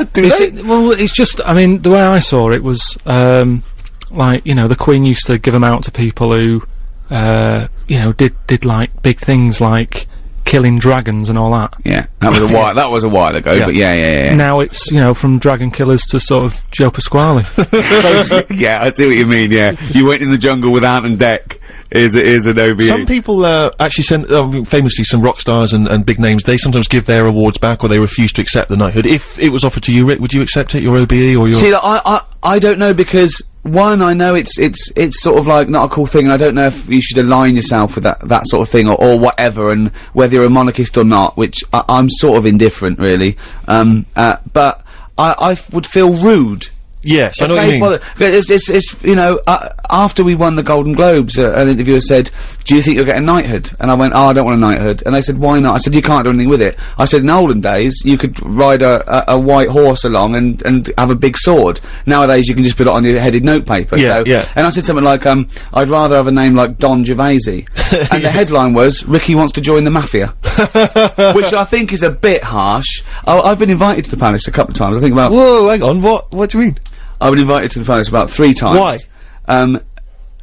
Do It's it- well, it's just, I mean, the way I saw it was, um, like, you know, the Queen used to give them out to people who, uh, you know, did, did like big things like killing dragons and all that. Yeah, that was a while, that was a while ago, Yeah. but yeah, yeah, yeah. Now it's, you know, from dragon killers to sort of Joe Pasquale. yeah, I see what you mean, yeah. You went in the jungle with Ant and Dec. Is it is an OBE. Some people uh, actually send, um, famously, some rock stars and, and big names. They sometimes give their awards back, or they refuse to accept the knighthood. If it was offered to you, Rick, would you accept it? Your OBE or your? See, like, I, I, I don't know because one, I know it's it's it's sort of like not a cool thing, and I don't know if you should align yourself with that that sort of thing or, or whatever, and whether you're a monarchist or not, which I, I'm sort of indifferent, really. Um, uh, but I would feel rude. Yes, I know what you mean. bother- It's, it's, it's, you know, uh, after we won the Golden Globes, uh, an interviewer said, "Do you think you'll get a knighthood?" And I went, "Oh, I don't want a knighthood." And they said, "Why not?" I said, "You can't do anything with it." I said, "In olden days, you could ride a, a, a white horse along and and have a big sword. Nowadays, you can just put it on your headed notepaper." Yeah, so, yeah. And I said something like, um, "I'd rather have a name like Don Gervasi." and the headline was, "Ricky wants to join the mafia," which I think is a bit harsh. I, I've been invited to the palace a couple of times. I think about Whoa, hang on. What? What do you mean? I've been invited to the palace about three times. Why? Um,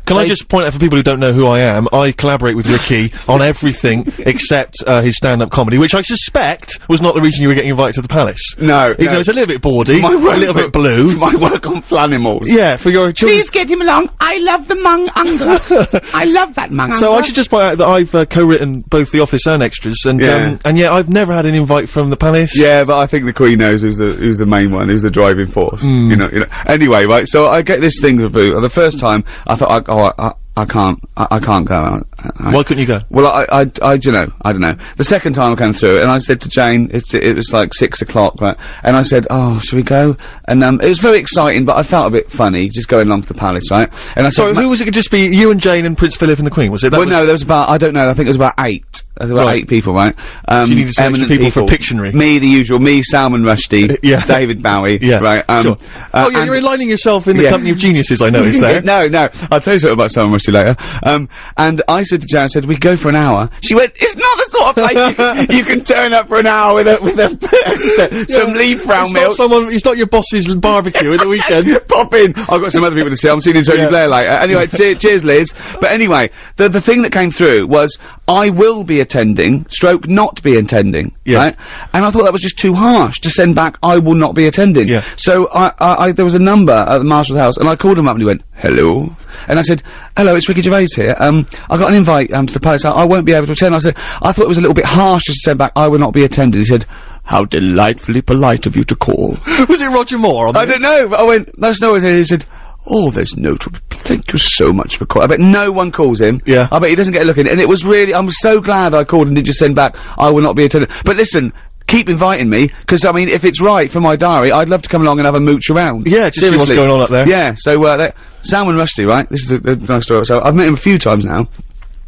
Can I just point out for people who don't know who I am? I collaborate with Ricky on everything except uh, his stand-up comedy, which I suspect was not the reason you were getting invited to the palace. no, You know, it's a little bit bawdy, My a little for- bit blue. my work on Flanimals. Yeah, for your children. Please get him along. I love the mung angler. I love that mung So I should just point out that I've uh, co-written both The Office and Extras, and Yeah. um, and yeah, I've never had an invite from the palace. Yeah, but I think the Queen knows who's the who's the main one, who's the driving force. Hmm. You know, you know. Anyway, right. So I get this thing through. The first time I thought, I, oh, I, I can't, I, I can't go. I- Why couldn't you go? well, I, I, I, you know, I don't know. The second time I came through and I said to Jane, it's, it was like six o'clock, right? And I said, oh, should we go? And, um, it was very exciting, but I felt a bit funny, just going along to the palace, right? And I said, Sorry, "Ma- who was it? Could just be you and Jane and Prince Philip and the Queen, was it? That well, was no, there was about, I don't know, I think it was about eight. There was about Right. eight people, right? Um, you needed some extra eminent people for Pictionary. Me, the usual, me, Salman Rushdie, yeah. David Bowie, Yeah, right? Um, sure. uh, oh, yeah, and- you're aligning yourself in the Yeah. company of geniuses, I noticed there. no, no. I'll tell you something about Salman Rushdie later. Um, and I said to Jan, I said, we go for an hour. She went, it's not the sort of place you, can, you can turn up for an hour with a, with a, some leaf brown It's milk. not someone, it's not your boss's barbecue at the weekend. Pop in. I've got some other people to see. I'm seeing Tony Yeah. Blair later. Anyway, cheers, Liz. But anyway, the the thing that came through was I will be attending, stroke not be attending. Yeah. Right. And I thought that was just too harsh to send back. I will not be attending. Yeah. So I, I, I there was a number at the Marshal's house, and I called him up, and he went, "Hello," and I said, "Hello, it's Ricky Gervais here. Um, I got an invite um to the palace. I, I won't be able to attend." I said, "I thought it was a little bit harsh to send back. I will not be attending." He said. How delightfully polite of you to call. was it Roger Moore I don't know, but I went, that's no, he said, oh, there's no trouble. Thank you so much for calling. I bet no one calls him. Yeah. I bet he doesn't get a look in. And it was really, I'm so glad I called and didn't just send back, I will not be attending. But listen, keep inviting me, because I mean, if it's right for my diary, I'd love to come along and have a mooch around. Yeah, just see what's going on up there. Yeah, so, uh, that, Salman Rushdie, right? This is a, a nice story. So, I've met him a few times now.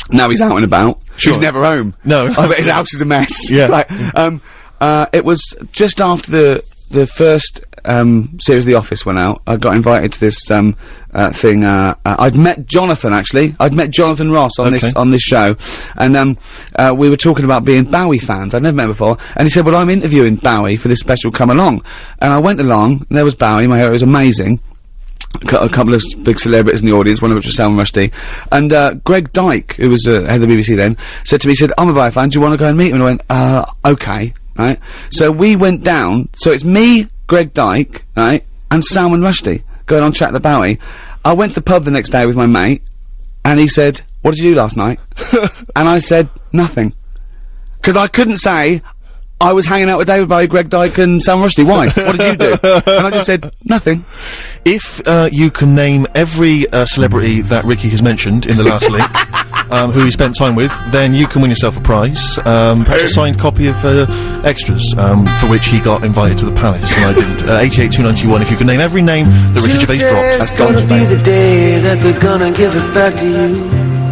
Now he's out and about. Sure. He's never home. No. I bet his house is a mess. Yeah. Right. Um, uh, it was just after the the first um, series The Office went out. I got invited to this um, uh, thing. Uh, uh, I'd met Jonathan actually. I'd met Jonathan Ross on this on this show, and um, uh, we were talking about being Bowie fans. I'd never met him before, and he said, "Well, I'm interviewing Bowie for this special. Come along." And I went along. And there was Bowie. My hair was amazing a couple of big celebrities in the audience, one of which was Salman Rushdie, and uh, Greg Dyke, who was uh, head of the BBC then, said to me, he said, I'm a Bowie fan, do you want to go and meet him? And I went, uh, okay, right? So we went down, so it's me, Greg Dyke, right, and Salman Rushdie, going on chat the Bowie. I went to the pub the next day with my mate, and he said, what did you do last night? and I said, nothing. Because I couldn't say, I was hanging out with David Bowie, Greg Dyke, and Sam Rushdie. Why? what did you do? And I just said, nothing. If uh, you can name every uh, celebrity that Ricky has mentioned in the last link, um, who he spent time with, then you can win yourself a prize. Um, perhaps a signed copy of uh, extras, um, for which he got invited to the palace, and I didn't. Uh, 88291. If you can name every name that Ricky Gervais dropped, Today's gonna be the day that they're gonna give it back to you.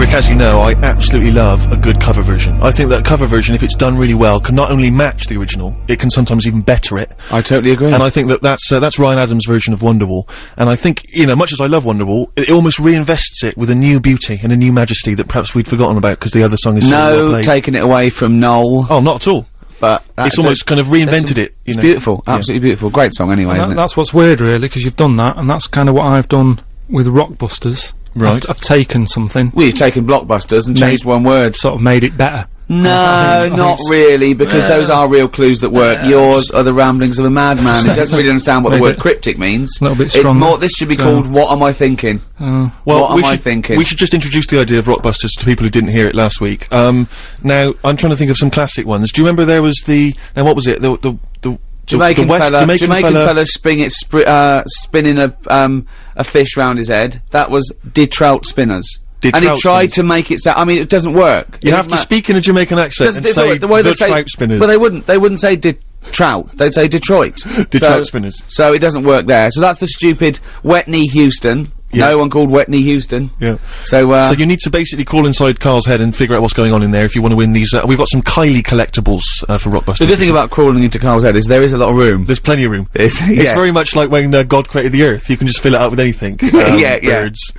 Rick, as you know, I absolutely love a good cover version. I think that cover version, if it's done really well, can not only match the original, it can sometimes even better it. I totally agree. And I think that that's uh, that's Ryan Adams' version of Wonderwall. And I think, you know, much as I love Wonderwall, it almost reinvests it with a new beauty and a new majesty that perhaps we'd forgotten about because the other song is so well no taking it away from Noel, Oh, not at all. but It's almost kind of reinvented it. You It's know. beautiful, Yeah. absolutely beautiful, great song anyway, And isn't that, it? that's what's weird, really, because you've done that, and that's kind of what I've done with Rockbusters. Right. I've, I've taken something, We've taken blockbusters and Made- changed one word. sort of made it better. No, I think it's- I not really, because Yeah. those are real clues that work. Yours are the ramblings of a madman. He doesn't really understand what the word cryptic means. a little bit It's stronger, more. This should be so- called "What Am I Thinking?" Uh, Well, What we am I should, thinking? We should just introduce the idea of Rockbusters to people who didn't hear it last week. Um, now, I'm trying to think of some classic ones. Do you remember there was the, now what was it? The, the, the, Jamaican, the West, fella, Jamaican, Jamaican fella, fella spin it, spri- uh, spinning a um a fish round his head. That was did trout spinners. Did and trout he tried spinners. to make it sound. I mean, it doesn't work. You have to speak in a Jamaican accent and say the way they the say trout spinners. Well, they wouldn't. They wouldn't say did trout. They'd say Detroit. Detroit spinners. So it doesn't work there. So that's the stupid wet knee Houston. Yeah. No one called knee Houston. yeah. So uh, So you need to basically crawl inside Carl's head and figure out what's going on in there if you want to win these. Uh, we've got some Kylie collectibles uh, for Rockbusters. the good thing about crawling into Carl's head is there is a lot of room. There's plenty of room. It's, It's very much like when uh, God created the Earth. You can just fill it up with anything. Um, Yeah, yeah. Birds.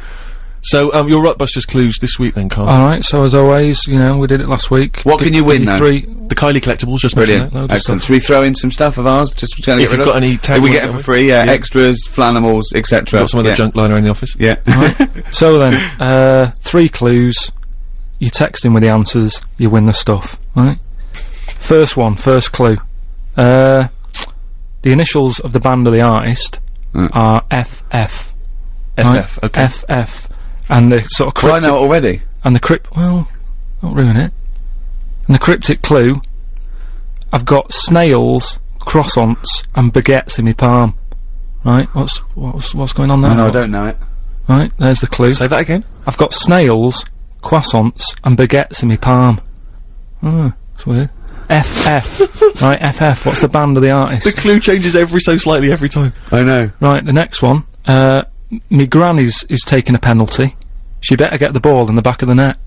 So um, your Rockbusters clues this week then, Carl. Alright, so as always, you know, we did it last week. What Gi- can you win, give though? Three, the Kylie collectibles, just Brilliant. mention Loads of Excellent. Should we throw in some stuff of ours? Just trying to If get you've got any tag we or get it for whatever. free. Yeah, Yeah. extras, flanimals, etc. Got some other yeah. junk lying around the office. Yeah. So then, uh, three clues. You text in with the answers, you win the stuff, right? First one, first clue. Uh, the initials of the band of the artist Mm. are FF. FF. Okay. FF. And the sort of Well, I cryptic, know already. and the crypt, well, don't ruin it. And the cryptic clue, I've got snails, croissants, and baguettes in my palm. Right, what's what's what's going on there? No, I don't know it. Right, there's the clue. Say that again. I've got snails, croissants, and baguettes in my palm. Oh, that's weird. FF. right, FF. What's the band of the artist? The clue changes every so slightly every time. I know. Right, the next one. Uh, me granny's is taking a penalty. She better get the ball in the back of the net.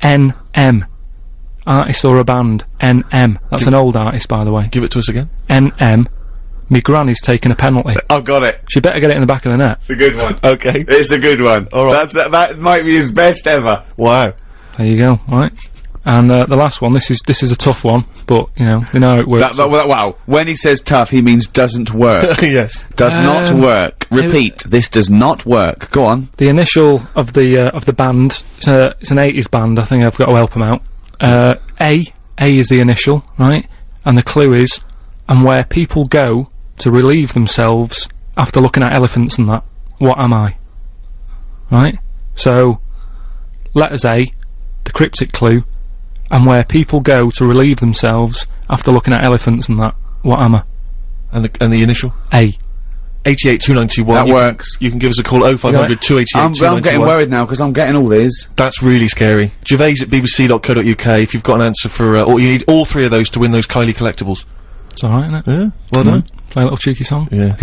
NM. Artist or a band. NM. That's an old artist, by the way. Give it to us again. NM. Me granny's taking a penalty. I've got it. She better get it in the back of the net. It's a good one. Okay. It's a good one. All right. That's that, that might be his best ever. Wow. There you go, right? And uh, the last one, this is this is a tough one, but you know, you know how it works. That, that, well, wow. When he says tough, he means doesn't work. yes. does not Um, work. Repeat. This does not work. Go on. the initial of the uh, of the band. It's a it's an eighties band. I think I've got to help him out. Uh, A A is the initial, right? And the clue is, and where people go to relieve themselves after looking at elephants and that. What am I? Right. So, letters A, the cryptic clue, and where people go to relieve themselves after looking at elephants and that. What am I? And the and the initial. A. 88 2921. That you works. Can, you can give us a call 0500 288 I'm, I'm getting worried now because I'm getting all these. That's really scary. Gervais at bbc.co.uk if you've got an answer for, uh, or you need all three of those to win those Kylie collectibles. It's alright, isn't it? Yeah, well done. Play a little cheeky song. Yeah.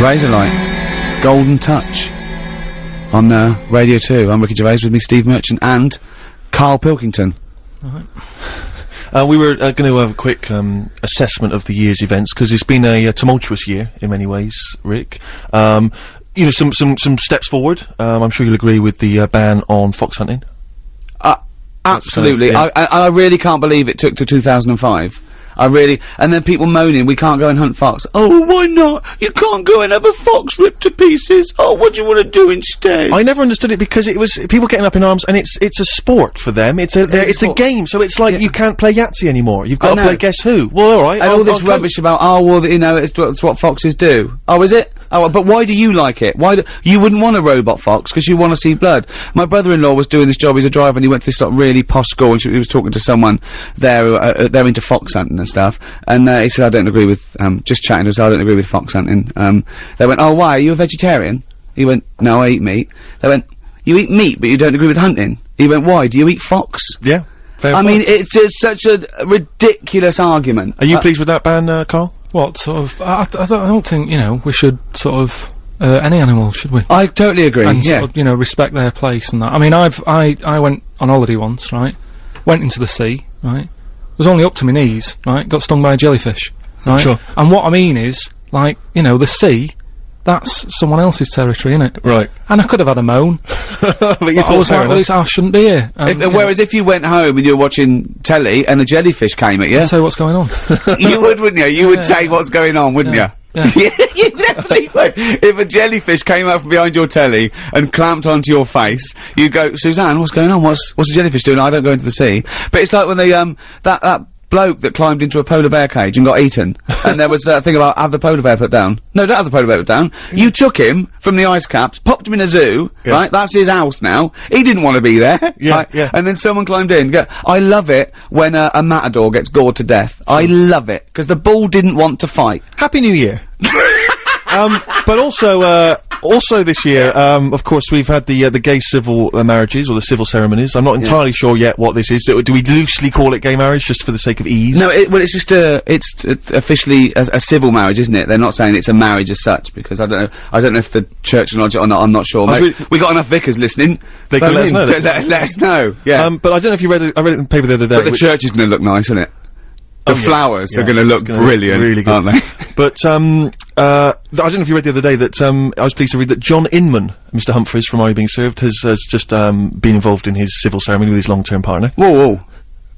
Razorlight. Golden Touch. On uh, Radio 2. I'm Ricky Gervais with me, Steve Merchant, and Carl Pilkington. Uh, we were uh, going to have a quick um, assessment of the year's events because it's been a, uh tumultuous year in many ways, Rick. Um, you know, some some some steps forward. Um, I'm sure you'll agree with the uh, ban on fox hunting. Uh, absolutely. yeah. I, I, I really can't believe it took to 2005. I really, and then people moaning, we can't go and hunt fox. Oh, why not? You can't go and have a fox ripped to pieces. Oh, what do you want to do instead? I never understood it because it was people getting up in arms, and it's it's a sport for them. It's a It's it's a game, so it's like you can't play Yahtzee anymore. You've got to play Guess Who. Well, all right. and I'll- all this I'll rubbish about, oh, well, that you know, it's, it's what foxes do. Oh, is it? Oh, but why do you like it? Why do, you wouldn't want a robot fox, because you want to see blood. My brother-in-law was doing this job, he's a driver, and he went to this of really posh school, and he was talking to someone there, uh, uh, they're into fox hunting and stuff, and, uh, he said, I don't agree with, um, just chatting to us, I don't agree with fox hunting. Um, they went, oh, why, are you a vegetarian? He went, no, I eat meat. They went, you eat meat, but you don't agree with hunting? He went, why, do you eat fox? Yeah. Fair I point. mean, it's, it's such a ridiculous argument. are you Uh, pleased with that ban, uh, Carl? What sort of? I, I, I don't, I don't think you know we should sort of uh, any animal should we? I totally agree. and yeah. sort of, you know respect their place and that. I mean, I've I I went on holiday once, right? Went into the sea, right? Was only up to my knees, right? Got stung by a jellyfish, right? Sure. And what I mean is, like, you know, the sea. That's someone else's territory, isn't it? Right. And I could have had a moan. but you I was like, well, I shouldn't be here. Um, If, you know, whereas if you went home and you were watching telly and a jellyfish came at you, so what's going on? you would, wouldn't you? You would Yeah. say what's going on, wouldn't Yeah. you? Yeah. you definitely would. If a jellyfish came out from behind your telly and clamped onto your face, you'd go, Suzanne, what's going on? What's what's a jellyfish doing? I don't go into the sea. But it's like when they um that that bloke that climbed into a polar bear cage and got eaten, and there was a thing about have the polar bear put down. No, don't have the polar bear put down. You took him from the ice caps, popped him in a zoo, right? That's his house now. He didn't want to be there. Yeah, right? yeah. And then someone climbed in. Go, I love it when uh, a matador gets gored to death. I love it because the bull didn't want to fight. Happy New Year. um, but also, uh, also this year, um, of course, we've had the uh, the gay civil uh, marriages or the civil ceremonies. I'm not entirely sure yet what this is. Do, do we loosely call it gay marriage just for the sake of ease? No, it, well, it's just a, it's officially a, a civil marriage, isn't it? They're not saying it's a marriage as such because I don't know. I don't know if the church acknowledge it or not. I'm not sure. Mate, really- we got enough vicars listening. They can let us know. Let, let us know. Yeah. Um, but I don't know if you read it. I read it in the paper the other day. but the church is going to look nice, isn't it? The Oh, flowers Yeah, are going to look brilliant, really good. aren't they? But um, uh, I don't know if you read the other day that um, I was pleased to read that John Inman, Mr. Humphries from Are You Being Served, has, has just um, been involved in his civil ceremony with his long-term partner. whoa, whoa.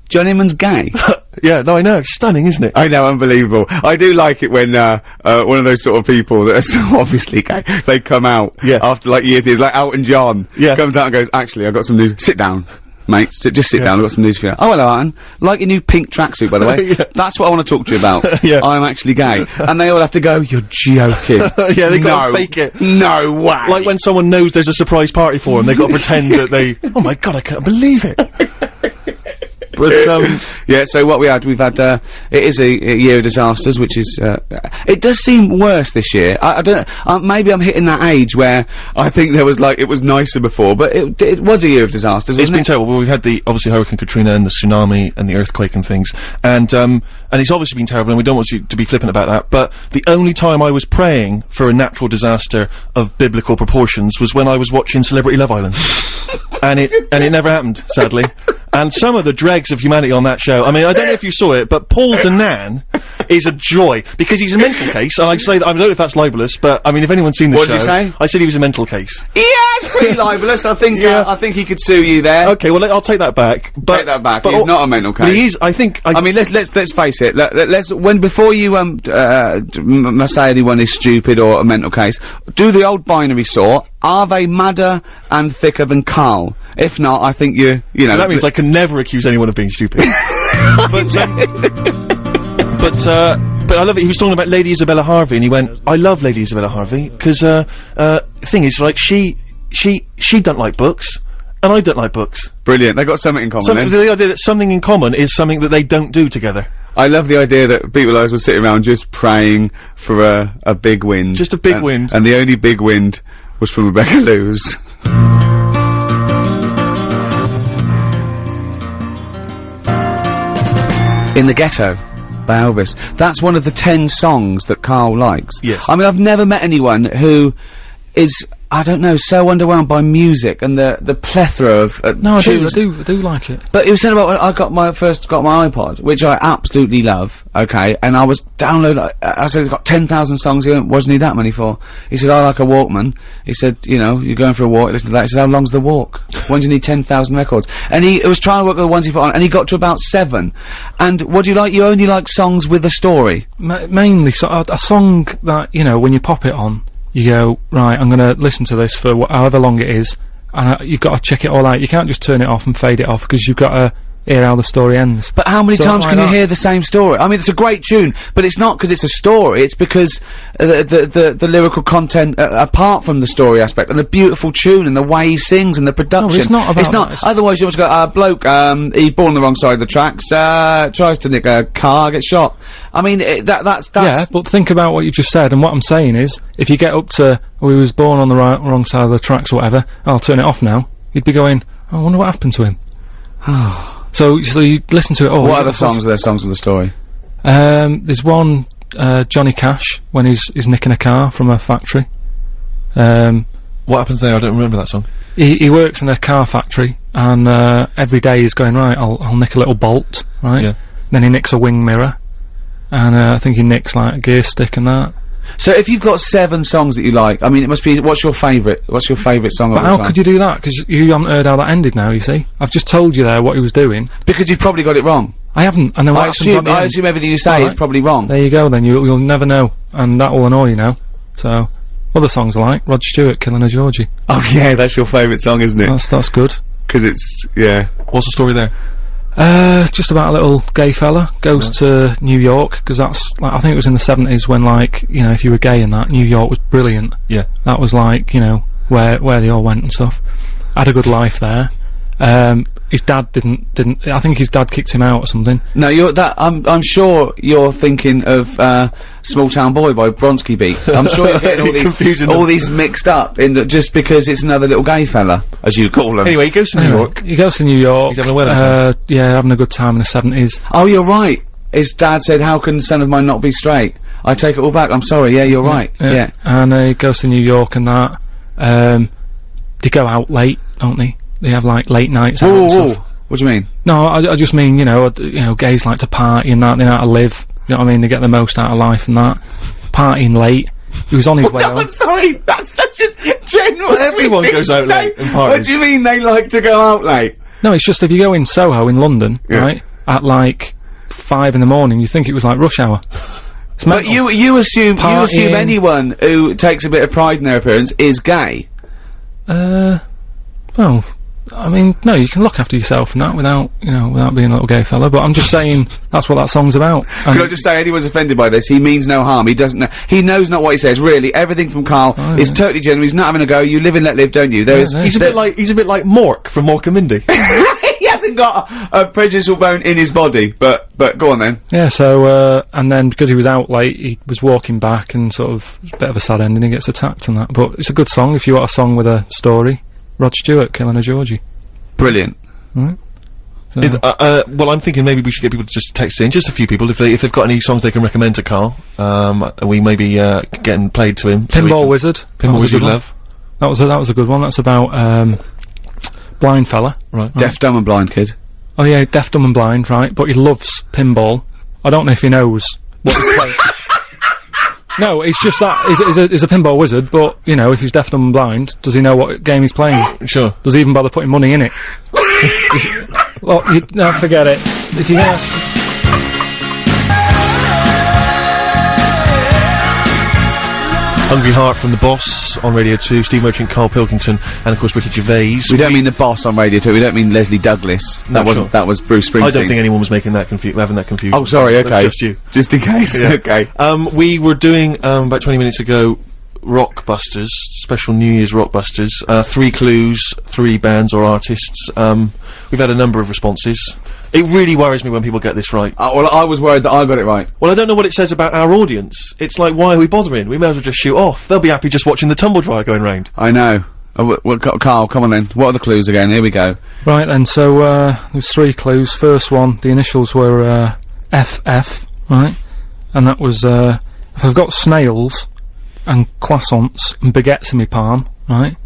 John Inman's gay. yeah, no, I know, it's stunning, isn't it? I know, unbelievable. I do like it when uh, uh, one of those sort of people that are so obviously gay, they come out Yeah. after like years, years, like Elton John, Yeah. comes out and goes, "Actually, I've got some news. Sit down, mate. Sit, just sit down. I've got some news for you." Oh, hello, Alan. Like your new pink tracksuit, by the way. Yeah. That's what I want to talk to you about. Yeah. I'm actually gay, and they all have to go. You're joking. Yeah, they gotta no, fake it. No way. Like when someone knows there's a surprise party for them, they've got to pretend that they. Oh my god, I can't believe it. But um, yeah, so what we had, we've had, uh, it is a, a year of disasters, which is, uh, it does seem worse this year. I, I don't, uh, maybe I'm hitting that age where I think there was like, it was nicer before, but it, it was a year of disasters, It's been it? terrible. Well, we've had the obviously Hurricane Katrina and the tsunami and the earthquake and things, and um, and it's obviously been terrible. And we don't want you to be flippant about that. But the only time I was praying for a natural disaster of biblical proportions was when I was watching Celebrity Love Island, and it and it never happened, sadly. And some of the dregs of humanity on that show. I mean, I don't know if you saw it, but Paul Danan is a joy because he's a mental case. And I'd say that I don't know if that's libelous, but I mean, if anyone's seen the show, What show, did you say? I said he was a mental case. Yeah, it's pretty libelous. I think, Yeah. uh, I think he could sue you there. Okay, well, I'll take that back. But, Take that back. but He's not a mental But he case. is. I think. I, I mean, let's let's let's face it. Let, us when before you um uh, d- m- m- say anyone is stupid or a mental case, do the old binary sort. Are they madder and thicker than Carl? If not, I think you you know that means I can never accuse anyone of being stupid. but, um, but, uh, but I love it. He was talking about Lady Isabella Hervey, and he went, "I love Lady Isabella Hervey because uh, uh, thing is, like, she, she, she don't like books, and I don't like books. brilliant. They got something in common. The idea that something in common is something that they don't do together. I love the idea that people always were sitting around just praying for a a big wind, Just a big and, wind. and the only big wind was from Rebecca Loos. In the Ghetto by Elvis. That's one of the ten songs that Carl likes. Yes. I mean, I've never met anyone who is, I don't know, so underwhelmed by music and the the plethora of uh, No, I do, I do, I do like it. But it was saying about when I got my first got my iPod, which I absolutely love. Okay, and I was downloading. I, I said it's got ten thousand songs. He went, "Wasn't he that many for?" He said, "I like a Walkman." He said, "You know, you're going for a walk. Listen to that." He said, "How long's the walk? when do you need ten thousand records?" And he was trying to work with the ones he put on, and he got to about seven. And what do you like? You only like songs with a story. Ma- mainly, so, a, a song that, you know, when you pop it on, you go, right, I'm gonna listen to this for however long it is, and you've got to check it all out. You can't just turn it off and fade it off, because you've got to hear how the story ends. But how many So times can you hear the same story? I mean, it's a great tune, but it's not because it's a story. It's because uh, the, the the the lyrical content, uh, apart from the story aspect, and the beautiful tune and the way he sings and the production. No, it's not about It's not. that, Otherwise, you just go, uh, bloke, um, he born on the wrong side of the tracks, uh, tries to nick a car, gets shot. I mean, it, that that's Yeah, but think about what you've just said, and what I'm saying is, if you get up to, oh, he was born on the right, wrong side of the tracks or whatever, I'll turn it off now, you'd be going, I wonder what happened to him. so, so you listen to it, oh, what yeah, other that's- songs are there? Songs with a story. Um, there's one, uh, Johnny Cash, when he's, he's nicking a car from a factory. Um, What happens there? I don't remember that song. he, he works in a car factory, and uh, every day he's going right. I'll I'll nick a little bolt, right? Yeah. Then he nicks a wing mirror, and uh, I think he nicks like a gear stick and that. So if you've got seven songs that you like, I mean, it must be. What's your favourite? What's your favourite song? But of how time? could you do that? Because you haven't heard how that ended. Now you see, I've just told you there what he was doing. Because you've probably got it wrong. I haven't. I know I assume. I end. assume everything you say Alright. is probably wrong. There you go. Then you you'll never know, and that will annoy you now. So. Other songs I like Rod Stewart, Killing a Georgie. Oh yeah, that's your favourite song, isn't it? That's that's good. Because it's yeah. What's the story there? Uh, just about a little gay fella goes to New York because that's like I think it was in the seventies when like you know if you were gay and that New York was brilliant. Yeah. That was like you know where where they all went and stuff. Had a good life there. Um, his dad didn't didn't. I think his dad kicked him out or something. No, you're that. I'm. I'm sure you're thinking of uh, "Small Town Boy" by Bronski Beat. I'm sure you're getting all these Confusing all them. these mixed up in the, just because it's another little gay fella, as you call him. Anyway, he goes to New Anyway, York. He goes to New York. He's having a well that uh, Yeah, having a good time in the seventies. Oh, you're right. His dad said, "How can a son of mine not be straight?" I take it all back. I'm sorry. Yeah, you're right. Yeah. And uh, he goes to New York and that. Um, they go out late, don't they? They have like late nights out Whoa, and whoa, whoa. What do you mean? No, I, I just mean, you know, you know, gays like to party and that, they know how to live. You know what I mean? They get the most out of life and that. Partying late. He was on his way No, home. sorry. That's such a general. Everyone goes out late statement. and parties. What do you mean they like to go out late? No, it's just if you go in Soho in London, Yeah. right, at like five in the morning, you think it was like rush hour. But you you assume you assume anyone who takes a bit of pride in their appearance is gay. Uh, well, I mean, no, you can look after yourself and that without, you know, without being a little gay fella. But I'm just saying that's what that song's about. And Can I just say anyone's offended by this? He means no harm. He doesn't know. He knows not what he says. Really, everything from Carl Oh, is yeah. totally genuine. He's not having a go. You live and let live, don't you? There Yeah, is. He's a bit like he's a bit like Mork from Mork and Mindy. he hasn't got a, a prejudicial bone in his body, but but go on then. Yeah, so, uh, and then because he was out late, he was walking back and sort of, it's a bit of a sad ending, he gets attacked and that. But it's a good song if you want a song with a story. Rod Stewart, killing a Georgie. Brilliant. So- Is, uh, uh, well, I'm thinking maybe we should get people to just text in, just a few people, if they if they've got any songs they can recommend to Carl. Um, we maybe uh, getting played to him. Pinball can- Wizard. That Pinball was a Wizard good one. Love. That was a, that was a good one. That's about, um, blind fella. Right. Deaf, dumb, and blind kid. Oh yeah, deaf, dumb and blind, right? But he loves pinball. I don't know if he knows what he's playing. No, it's just that he's, he's, a, he's a pinball wizard, but, you know, if he's deaf, and blind, does he know what game he's playing? Sure. Does he even bother putting money in it? well, you, no, forget it. If you Hungry Heart from the Boss on Radio 2, Steve Merchant, Carl Pilkington, and of course Ricky Gervais. We don't mean the boss on Radio 2, we don't mean Lesley Douglas. No, That wasn't, sure. that was Bruce Springsteen. I don't think anyone was making that confu- having that confusion. Oh, sorry, okay. Just you. Just in case, Yeah. okay. Um, we were doing, um, about 20 minutes ago, Rockbusters, special New Year's Rockbusters. Uh, three clues, three bands or artists. Um, we've had a number of responses. It really worries me when people get this right. Uh, well, I was worried that I got it right. Well, I don't know what it says about our audience. It's like, why are we bothering? We may as well just shoot off. They'll be happy just watching the tumble dryer going round. I know. Uh, w- w- Carl, come on then. What are the clues again? Here we go. Right then, so, uh, there's three clues. First one, the initials were, uh, FF, right? And that was, uh, if I've got snails and croissants and baguettes in my palm, right?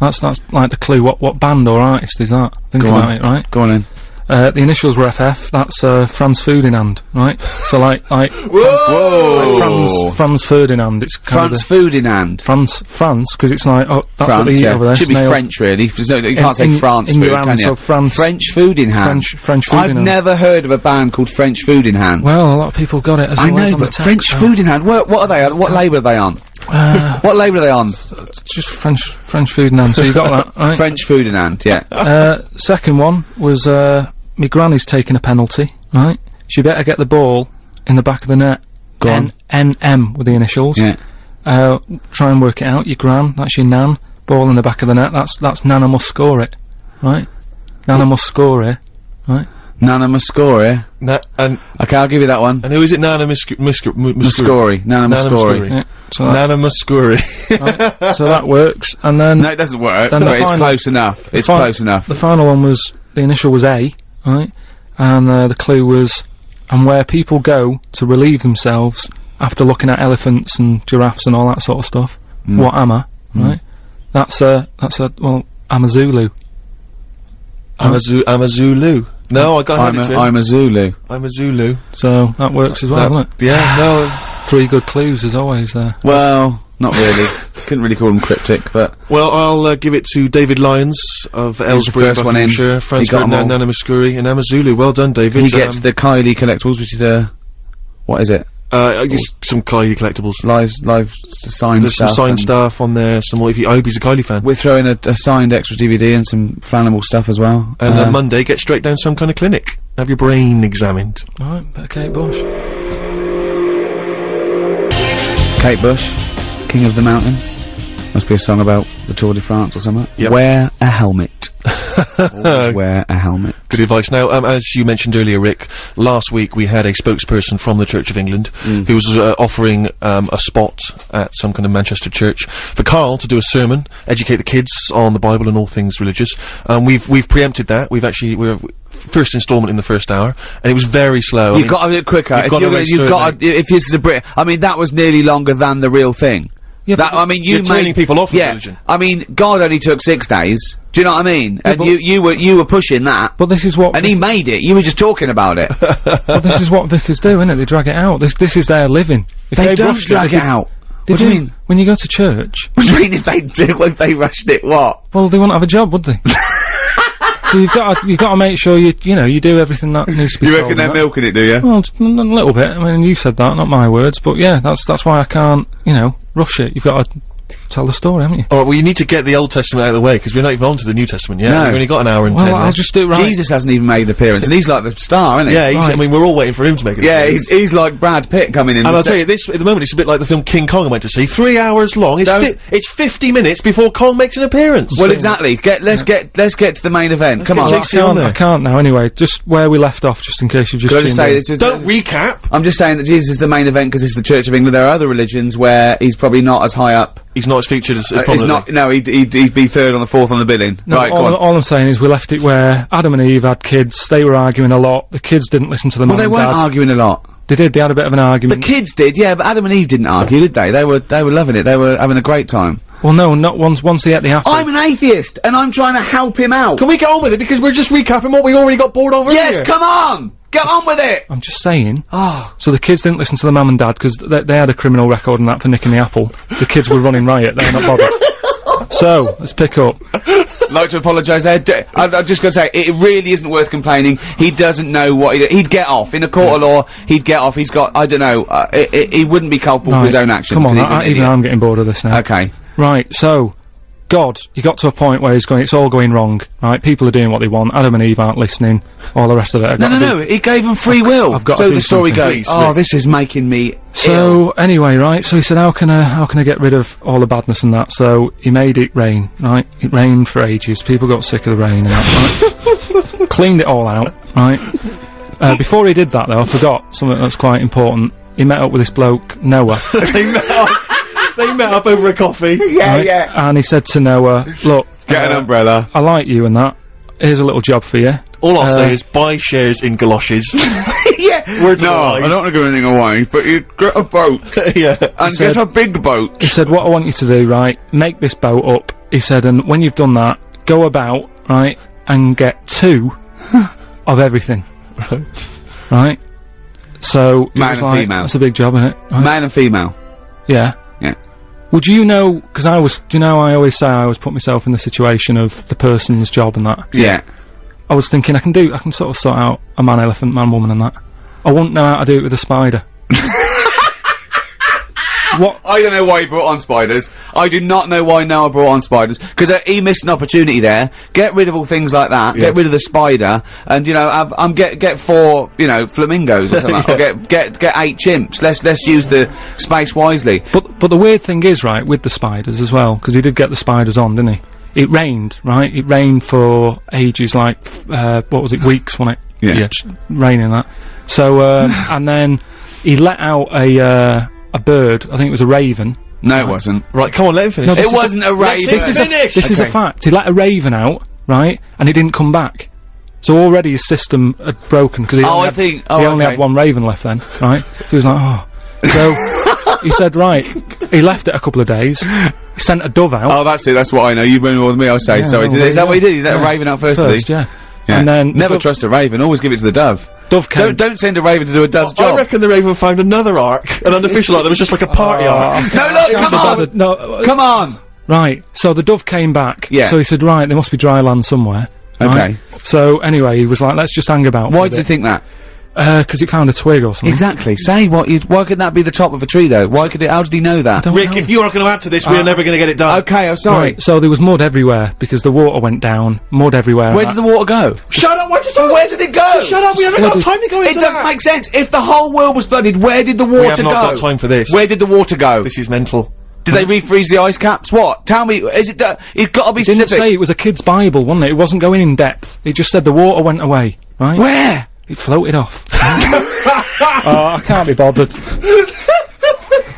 That's, that's like the clue. What, what band or artist is that? Think Go about on. it, right? Go on then. Uh, the initials were FF, that's, uh, Franz Ferdinand, right? so like, like, Whoa! Franz, Franz Ferdinand, it's kind France of food in hand. France, France, because it's like, oh, that's what France, they eat yeah. over there. Should be. French, really. No, you In- can't say in- France in food, can so France- French food in hand. French, French food I've in hand. never heard of a band called French Food in Hand. Well, a lot of people got it as I know, but French so- Food in Hand. What, what are they? What label are they on? Uh, What label are they on? just French French food and so you got that right. French Food in Hand. Yeah. Uh, second one was uh, my granny's taking a penalty. Right, she better get the ball in the back of the net. Go on. N M with the initials. Yeah. Uh, try and work it out. Your gran, that's your nan. Ball in the back of the net. That's that's Nana must score it. Right, Nana must score it. right? Nana Muscori. Na- and, Okay, I'll give you that one. and who is it? Nana Muscu- Muscu- Mu- Muscuri. Muscori. Nana Nana Muscori. Muscuri. Yeah, so that, Nana Mouskouri. so that works. And then No, it doesn't work. Then the but it's close enough. It's close enough. The final one was the initial was A, right? And uh, the clue was, and where people go to relieve themselves after looking at elephants and giraffes and all that sort of stuff. Mm. What am I? Right? That's a that's a well, I'm a Zulu. I'm a, Zu- I'm a Zulu. No, I got I'm it to a, him. I'm a Zulu. I'm a Zulu. So that works as well, That- doesn't it? Yeah, no. Three good clues as always there. Well, not really. Couldn't really call them cryptic, but Well, I'll uh, give it to David Lyons of Aylesbury, first one in. Buckinghamshire, Franz He got 'em Ferdinand, all. Nana Mouskouri, and Amazulu. Well done, David. he gets Um, the Kylie collectibles, which is a what is it? uh, just some Kylie collectibles. Live, live s- signed There's stuff. some signed stuff on there. Some more. If you, I hope he's a Kylie fan. We're throwing a, a signed extra DVD and some Flanimal stuff as well. And Uh, on Monday, get straight down some kind of clinic. Have your brain examined. Alright, better Kate Bush. Kate Bush, King of the Mountain. Must be a song about the Tour de France or something. Yep. Wear a helmet. Wear a helmet. Good advice. Now, um, as you mentioned earlier, Rick, last week we had a spokesperson from the Church of England Mm. who was uh, offering um, a spot at some kind of Manchester church for Carl to do a sermon, educate the kids on the Bible and all things religious. Um, we've we've preempted that. We've actually we're first instalment in the first hour, and it was very slow. You've mean- got to do it quicker. you've If got you're you've got to, if this is a Brit, I mean, that was nearly longer than the real thing. Yeah, that, I mean, you you're turning people off yeah, religion. I mean, God only took six days. Do you know what I mean? and you, you were, you were pushing that. But this is what and he made it. You were just talking about it. but this is what vicars do, isn't it? They drag it out. This this is their living. If they don't drag they it out. they What do you mean? When you go to church, What do you mean if they do? If they rushed it, what? well, they wouldn't have a job, would they? so you've got to, you've got to make sure you you know you do everything that needs to be You reckon they're that. milking it, do you? Well, just a little bit. I mean, you said that, not my words, but yeah, that's that's why I can't, you know, rush it. You've got to tell the story, haven't you? All right, well, you need to get the Old Testament out of the way because we're not even on to the New Testament yet. No. We've only got an hour and ten. Well, I'll left. just do it right. Jesus hasn't even made an appearance, and he's like the star, isn't he? Yeah, he's, I mean, we're all waiting for him to make it. Yeah, he's, he's like Brad Pitt coming in. And I'll tell you, this at the moment it's a bit like the film King Kong I went to see. Three hours long. It's fi- it's fifty minutes before Kong makes an appearance. Well, exactly. Get let's get let's get to the main event. Come on. I can't, there. I can't now. Anyway, just where we left off, just in case you've just. Can I just say in. this is don't recap. I'm just saying that Jesus is the main event because it's the Church of England. There are other religions where he's probably not as high up. He's not as featured as, as Uh, he's not. No, he'd, he'd, he'd be third on the fourth on the billing. No, right, all, go on. all I'm saying is we left it where Adam and Eve had kids. They were arguing a lot. The kids didn't listen to the well, they weren't dad. arguing a lot. They did. They had a bit of an argument? The kids did, yeah, but Adam and Eve didn't argue, did they? They were they were loving it. They were having a great time. well, no, not once. Once they ate the apple. I'm an atheist, and I'm trying to help him out. Can we get on with it because we're just recapping what we already got bored of yes, earlier? come on, get on with it. I'm just saying. Oh, So the kids didn't listen to the mum and dad because they, they had a criminal record and that for nicking the apple. The kids were running riot. They're not bothered. so let's pick up. like to apologise there. D- I, I'm just going to say it really isn't worth complaining. He doesn't know what he, he'd get off in a court of law. He'd get off. He's got I don't know. Uh, i i he wouldn't be culpable for his own actions. Come on, I, even. I'm getting bored of this now. Okay. Right, so God, he got to a point where he's going. It's all going wrong. Right, people are doing what they want. Adam and Eve aren't listening. All the rest of it. I've No, no, do- no. He gave him free will. I've got to so do the story something. goes. Please, oh, Rick. this is making me. ill. So anyway, right. So he said, "How can I, how can I get rid of all the badness and that?" So he made it rain. Right, it rained for ages. People got sick of the rain and that. Right? Cleaned it all out. Right. Uh, before he did that, though, I forgot something that's quite important. He met up with this bloke Noah. they met up. They met up over a coffee. yeah, right? yeah. And he said to Noah, "Look, Get an uh, umbrella. I like you and that. Here's a little job for you." All I'll say Uh, is buy shares in galoshes. yeah. Words no. I don't want to give anything away, but you get a boat yeah. and said- get a big boat. He said, what I want you to do, right, make this boat up. He said, and when you've done that, go about, right, and get two of everything. right? So, Man and like, female. That's a big job, isn't it? Right? Man and female. yeah. Yeah. Would you know, because I was, do you know I always say I always put myself in the situation of the person's job and that? Yeah. I was thinking I can do, I can sort of sort out a man elephant, man woman and that. I wouldn't know how to do it with a spider. what, I don't know why he brought on spiders. I do not know why Noah brought on spiders because uh, he missed an opportunity there. Get rid of all things like that. Get rid of the spider, and you know, have, um, get get four, you know, flamingos or something. Or get get get eight chimps. Let's let's use the space wisely. But but the weird thing is, right, with the spiders as well, because he did get the spiders on, didn't he? It rained, right? It rained for ages, like uh, what was it, weeks, wasn't it? Yeah. Ch- raining that. So um, and then he let out a uh, a bird. I think it was a raven. No, it wasn't. Right, come on, let him finish. No, this It is a- wasn't a Let's raven. This is a- finish. This is a fact. He let a raven out, right, and he didn't come back. So already his system had broken because he Oh, only I had, think- oh, he only had one raven left then, right? So he was like, oh. So he said, right. He left it a couple of days. Sent a dove out. Oh, that's it. That's what I know. You know more than me. I'll say. Yeah, Sorry. well, Did, there is that you what he did? He let a raven out first, did first, he? yeah. Yeah. And then never the trust a raven. Always give it to the dove. Dove came. Don't don't send a raven to do a dove's I job. I reckon the Raven found another arc, an unofficial arc. that was just like a party arc. No, look, Can't come on, bothered. No, uh, come on. right. So the dove came back. Yeah. So he said, right, there must be dry land somewhere. right? Okay. So anyway, he was like, let's just hang about. Why did you think that? Because it found a twig or something. Exactly. Say what you. Why couldn't that be the top of a tree though? Why could it? How did he know that? Don't Rick, know. if you are going to add to this, we're Uh, never going to get it done. Okay, I'm sorry. Right, so there was mud everywhere because the water went down. Mud everywhere. Where did that- the water go? Shut up! Why just Where did it go? Shut up! We haven't got time to go into It doesn't that. make sense. If the whole world was flooded, where did the water go? we have not go? got time for this. Where did the water go? This is mental. Did they refreeze the ice caps? What? Tell me. Is it? Uh, it's got to be Didn't it specific. say it was a kid's Bible, wasn't it? It wasn't going in depth. It just said the water went away, right? Where? It floated off. oh, I can't be bothered.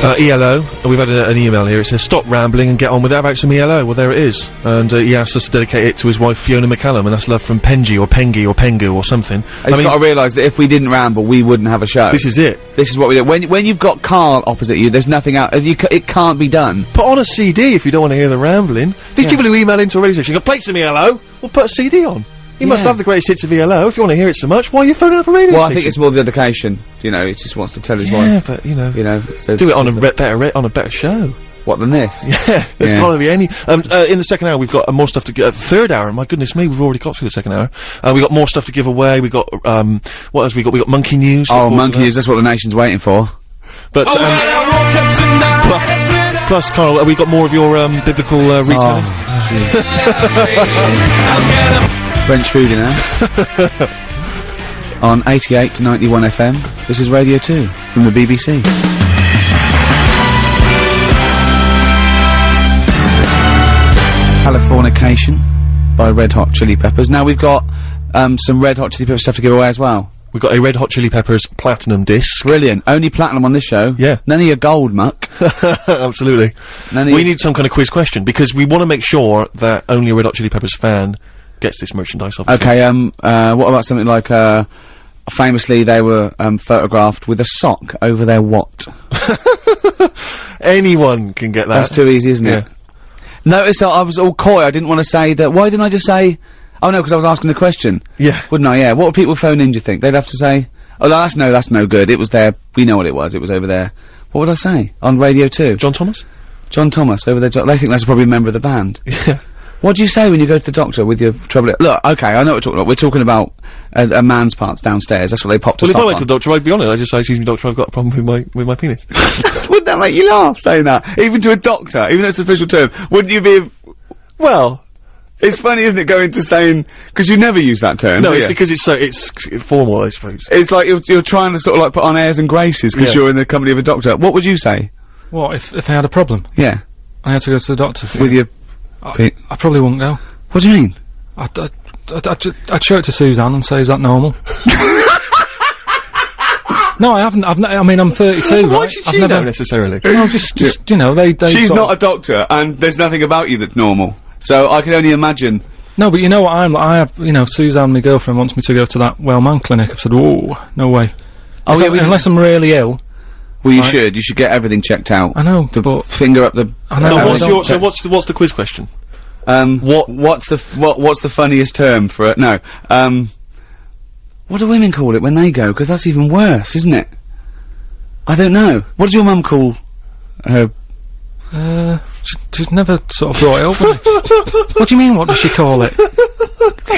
Uh, ELO, we've had a, an email here. It says, "Stop rambling and get on with it." How about some ELO? Well, there it is, and uh, he asked us to dedicate it to his wife Fiona McCallum, and that's love from Penji or Pengi or Pengu or something. I mean, got to realise that if we didn't ramble, we wouldn't have a show. this is it. This is what we do. When when you've got Carl opposite you, there's nothing out. You ca- it can't be done. Put on a CD if you don't want to hear the rambling. These Yeah. people who email into a radio station go, "Play some ELO." Well, put a CD on. You must Yeah. have the greatest hits of ELO if you want to hear it so much. Why are you phoning up a radio Well, I think it's more the dedication. You know, he just wants to tell his yeah, wife. but you know, You know, so do it on a re- better re- on a better show. what than this? Yeah, there's Yeah. got to be any. Um, uh, in the second hour, we've got uh, more stuff to get. Uh, third hour, my goodness me, we've already got through the second hour. Uh, we got more stuff to give away. We got um, what else? We got we got monkey news. Oh, forward to monkey that. news. That's what the nation's waiting for. But Oh, um, plus, Carl, have we got more of your um, biblical uh, retelling? French food in there. On 88 to 91 FM, this is Radio 2 from the BBC. Californication by Red Hot Chili Peppers. Now we've got um, some Red Hot Chili Peppers stuff to give away as well. We've got a Red Hot Chili Peppers platinum disc. Brilliant. Only platinum on this show. Yeah. None of your gold muck. Absolutely. None We need some kind of quiz question because we want to make sure that only a Red Hot Chili Peppers fan gets this merchandise. Obviously. Okay, um, uh, what about something like, uh, famously they were, um, photographed with a sock over their what? Anyone can get that. That's too easy, isn't it? Notice that I was all coy, I didn't want to say that, why didn't I just say, oh no, because I was asking the question. Yeah. Wouldn't I, yeah. What would people phone in, do you think? They'd have to say, oh, that's no, that's no good, it was there, we know what it was, it was over there. What would I say? On Radio 2? John Thomas. John Thomas, over there, they think that's probably a member of the band. Yeah. What do you say when you go to the doctor with your trouble? Look, okay, I know what we're talking about. We're talking about a, a man's parts downstairs. That's what they popped Well, if I went to the doctor, I'd be honest. I'd just say, "Excuse me, doctor, I've got a problem with my with my penis." Wouldn't that make you laugh, saying that? Even to a doctor, even though it's an official term, wouldn't you be... well, It's funny, isn't it, going to saying... Because you never use that term, no, it's you? because it's so it's formal, I suppose. It's like you're, you're trying to sort of like put on airs and graces because Yeah. you're in the company of a doctor. What would you say? What if if I had a problem? Yeah. I had to go to the doctor. With your... I, Pete. I probably wouldn't go. What do you mean? I'd, I'd, I'd, I'd, show it to Suzanne and say, is that normal? no, I haven't. I've n- I mean, I'm 32, Why right? should I've she never. know necessarily? Well, just, just you know, they. they She's sort not a doctor, and there's nothing about you that's normal. So I can only imagine. No, but you know what I'm like. I have, you know, Suzanne, my girlfriend, wants me to go to that Wellman clinic. I've said, oh, no way. Oh, yeah, I- we- unless I'm really ill. Well, you Right. should. You should get everything checked out. I know, To but finger up the. I know, So I what's don't your so check- what's the what's the quiz question? Um, what? What's the f- what? What's the funniest term for it? No. Um, what do women call it when they go? Because that's even worse, isn't it? I don't know. What does your mum call her? Uh, she- she's never sort of brought it up. what do you mean? What does she call it?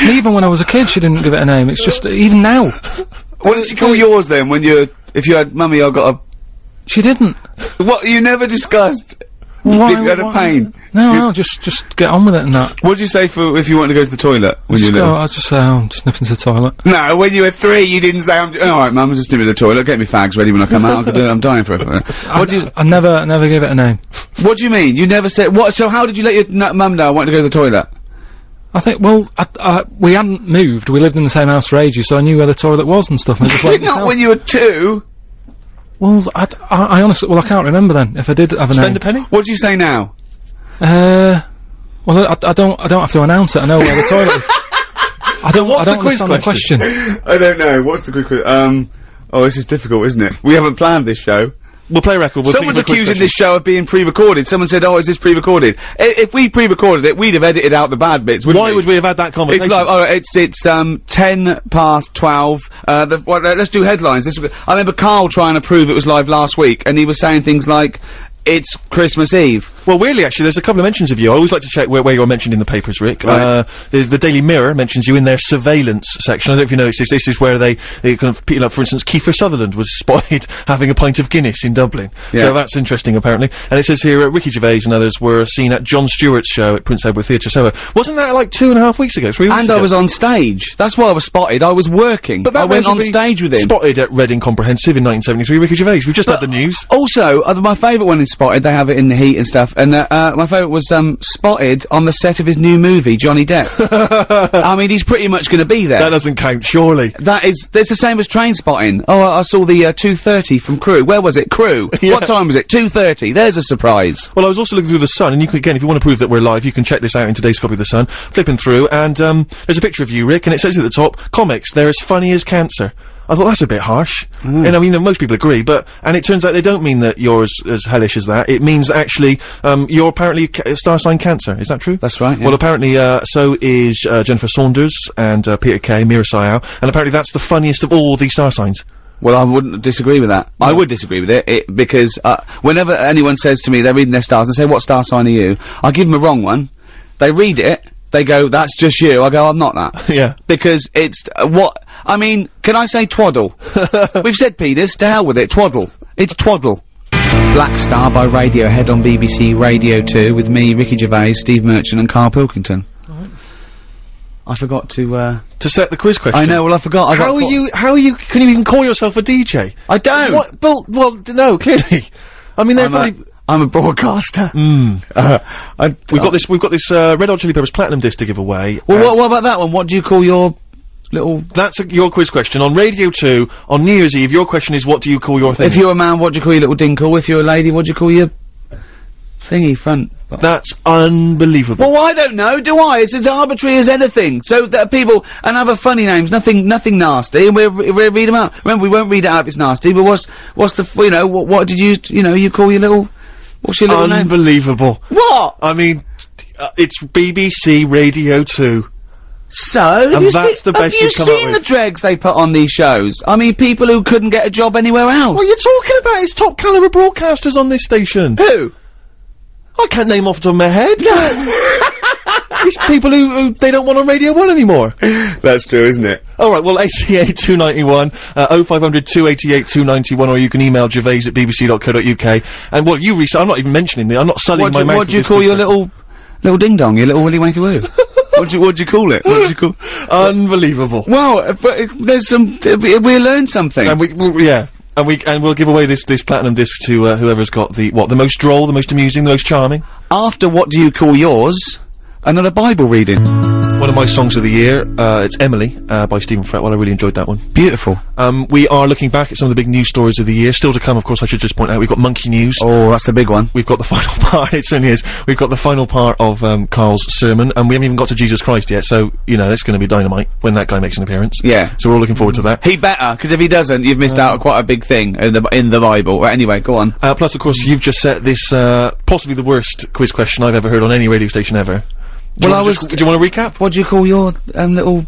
Even when I was a kid, she didn't give it a name. It's just even now, What did she call yours then? When you, if you had, mummy, I got a. she didn't. What you never discussed? Why- if you had a pain. No, no, just just get on with it and that. What did you say for if you wanted to go to the toilet when you Just were go, little? I'll just uh, say, oh, I'm just nipping to the toilet. No, when you were three, you didn't say, I'm, all right, mum, I'm just nipping to the toilet, get me fags ready when I come out, I do I'm dying for it. I, What do you, I never, never gave it a name. what do you mean? You never said, what, so how did you let your n- mum know I wanted to go to the toilet? I think, well, I, I, we hadn't moved. We lived in the same house for ages, so I knew where the toilet was and stuff. And I just Not myself. when you were two. Well, I, I, I honestly, well, I can't remember then if I did have a Spend name. a penny. What do you say now? Uh, well, I, I don't, I don't have to announce it. I know where the toilet is. I don't, I what's the don't quiz understand the question. I don't know, what's the quick, um, oh, this is difficult, isn't it? We haven't planned this show. We'll play a record. We'll Someone's think of a quiz accusing this show of being pre-recorded. Someone said, oh, is this pre-recorded? If we pre-recorded it, we'd have edited out the bad bits, wouldn't Why we? would we have had that conversation? It's like, oh, it's, it's, um, 10 past 12. Uh, the, what, uh, let's do headlines. This, I remember Karl trying to prove it was live last week, and he was saying things like, it's Christmas Eve. Well, weirdly, actually, there's a couple of mentions of you. I always like to check where, where you're mentioned in the papers, Rick. Right. Uh, the, the Daily Mirror mentions you in their surveillance section. I don't know if you noticed this. This is where they, they kind of, people like, for instance, Kiefer Sutherland was spotted having a pint of Guinness in Dublin. Yeah. So that's interesting, apparently. And it says here, uh, Ricky Gervais and others were seen at John Stewart's show at Prince Edward Theatre Soho. Wasn't that like two and a half weeks ago? Three weeks And ago? I was on stage. That's why I was spotted. I was working. But that I went on stage with him. Spotted at Reading Comprehensive in 1973. Ricky Gervais. We've just had the news. Also, uh, my favourite one is Spotted. They have it in the heat and stuff. And uh, uh, my favourite was um, Spotted on the set of his new movie, Johnny Depp. I mean, he's pretty much going to be there. That doesn't count, surely. That is, that's the same as train spotting. Oh, I, I saw the uh, 2.30 from Crewe. Where was it? Crewe. Yeah. What time was it? 2.30. There's a surprise. Well, I was also looking through The Sun, and you can, again, if you want to prove that we're live, you can check this out in today's copy of The Sun. Flipping through, and, um, there's a picture of you, Rick, and it says at the top, comics, they're as funny as cancer. I thought that's a bit harsh. And I mean, most people agree, but, and it turns out they don't mean that you're as, as hellish as that. It means that actually, um, you're apparently ca- star sign cancer. Is that true? That's right, yeah. Well, apparently, uh, so is, uh, Jennifer Saunders and, uh, Peter Kay, Meera Syal, and apparently that's the funniest of all the star signs. Well, I wouldn't disagree with that. I would disagree with it, it because uh, whenever anyone says to me they're reading their stars and say, "What star sign are you?" I give them a wrong one. They read it, they go, "That's just you." I go, "I'm not that." Yeah. Because it's uh, what I mean. Can I say twaddle? We've said penis. To hell with it. Twaddle. It's Twaddle. Black Star by Radiohead on BBC Radio 2 with me, Ricky Gervais, Steve Merchant and Karl Pilkington. I forgot to, uh... To set the quiz question. I know, well I forgot. I How got are you, how are you, can you even call yourself a DJ? I don't! What, well, well, no, clearly. I mean, they're I'm probably, I'm a broadcaster. mm. Uh, I, We've got this, we've got this, uh, Red Hot Chili Peppers Platinum disc to give away. Well, what, what about that one? What do you call your little... That's a, your quiz question. On Radio 2, on New Year's Eve, your question is, what do you call your thing? If you're a man, what do you call your little dinkle? If you're a lady, what do you call your thingy front? That's unbelievable. Well, I don't know, do I? It's as arbitrary as anything. So that people and other funny names, nothing, nothing nasty, and we'll, we'll read them out. Remember, we won't read it out if it's nasty. But what's what's the f- you know what what did you you know you call your little what's your little name? Unbelievable. What? I mean, uh, it's BBC Radio 2. So And you that's seen, the best have you you've come up seen the dregs they put on these shows? I mean, people who couldn't get a job anywhere else. What are you talking about? It's top caliber broadcasters on this station. Who? I can't name off the top of my head. These people who, who they don't want on Radio 1 anymore. That's true, isn't it? Alright, well, 88 291, uh, 0500 288 291, or you can email gervais at bbc.co.uk. And what you research, I'm not even mentioning the, I'm not selling What my do, mouth what with do you call your little little ding dong? Your little willy wanky woo? what do you what do you call it? What do you call? Unbelievable. Well, uh, but uh, there's some. Uh, we, we learned something. And we, we- yeah. And we, and we'll give away this, this platinum disc to, uh, whoever's got the, what, the most droll, the most amusing, the most charming? After what do you call yours? Another Bible reading. One of my songs of the year, uh, it's Emily, uh, by Stephen Fretwell, I really enjoyed that one. Beautiful. Um, we are looking back at some of the big news stories of the year. Still to come, of course, I should just point out, we've got Monkey News. Oh, that's the big one. We've got the final part, it certainly is. We've got the final part of, um, Karl's sermon, and we haven't even got to Jesus Christ yet, so, you know, it's gonna be dynamite when that guy makes an appearance. Yeah. So we're all looking forward to that. He better, because if he doesn't, you've missed out on quite a big thing in the in the Bible. Anyway, go on. Uh, plus, of course, you've just set this, uh, possibly the worst quiz question I've ever heard on any radio station ever. Do Well, wanna I just- was- do you want to recap? What do you call your um, little?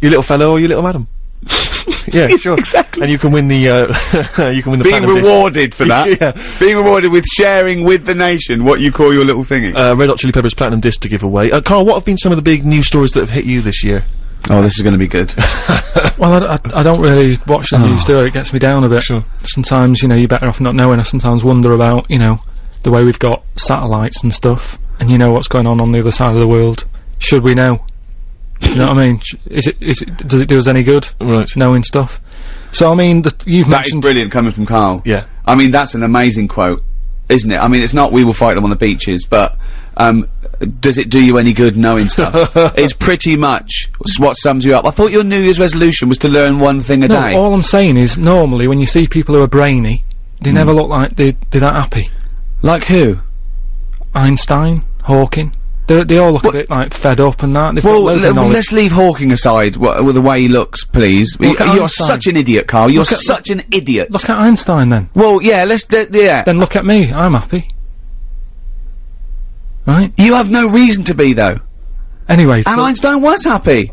You little fellow or your little madam? yeah, sure. Exactly. And you can win the, uh, you can win the Being platinum disc. rewarded for that. Yeah. Being rewarded with sharing with the nation what you call your little thingy. Uh, Red Hot Chili Peppers platinum disc to give away. Uh, Karl, what have been some of the big news stories that have hit you this year? oh, this is going to be good. Well, I, I, I don't really watch the news, do I? It gets me down a bit. Sure. Sometimes, you know, you're better off not knowing. I sometimes wonder about, you know, the way we've got satellites and stuff, and you know what's going on on the other side of the world. Should we know? Do you know what I mean? Is it, is it, does it do us any good, Right. knowing stuff? So, I mean, the, you've That is mentioned... brilliant coming from Karl. Yeah. I mean, that's an amazing quote, isn't it? I mean, it's not "We will fight them on the beaches," but um, does it do you any good knowing stuff? it's pretty much what sums you up. I thought your New Year's resolution was to learn one thing a No, day. all I'm saying is, normally, when you see people who are brainy, they Hmm. never look like they, they're that happy. Like who? Einstein, Hawking, they they all look a bit, like, fed up and that. They've Well, got loads le- of knowledge. let's leave Hawking aside with the way he looks, please. Look Y- at You're such an idiot, Karl. You're at- such an idiot. Look at Einstein, then. Well, yeah, let's. D- yeah. Then look at me, I'm happy. Right? You have no reason to be though. Anyway, And Einstein was happy.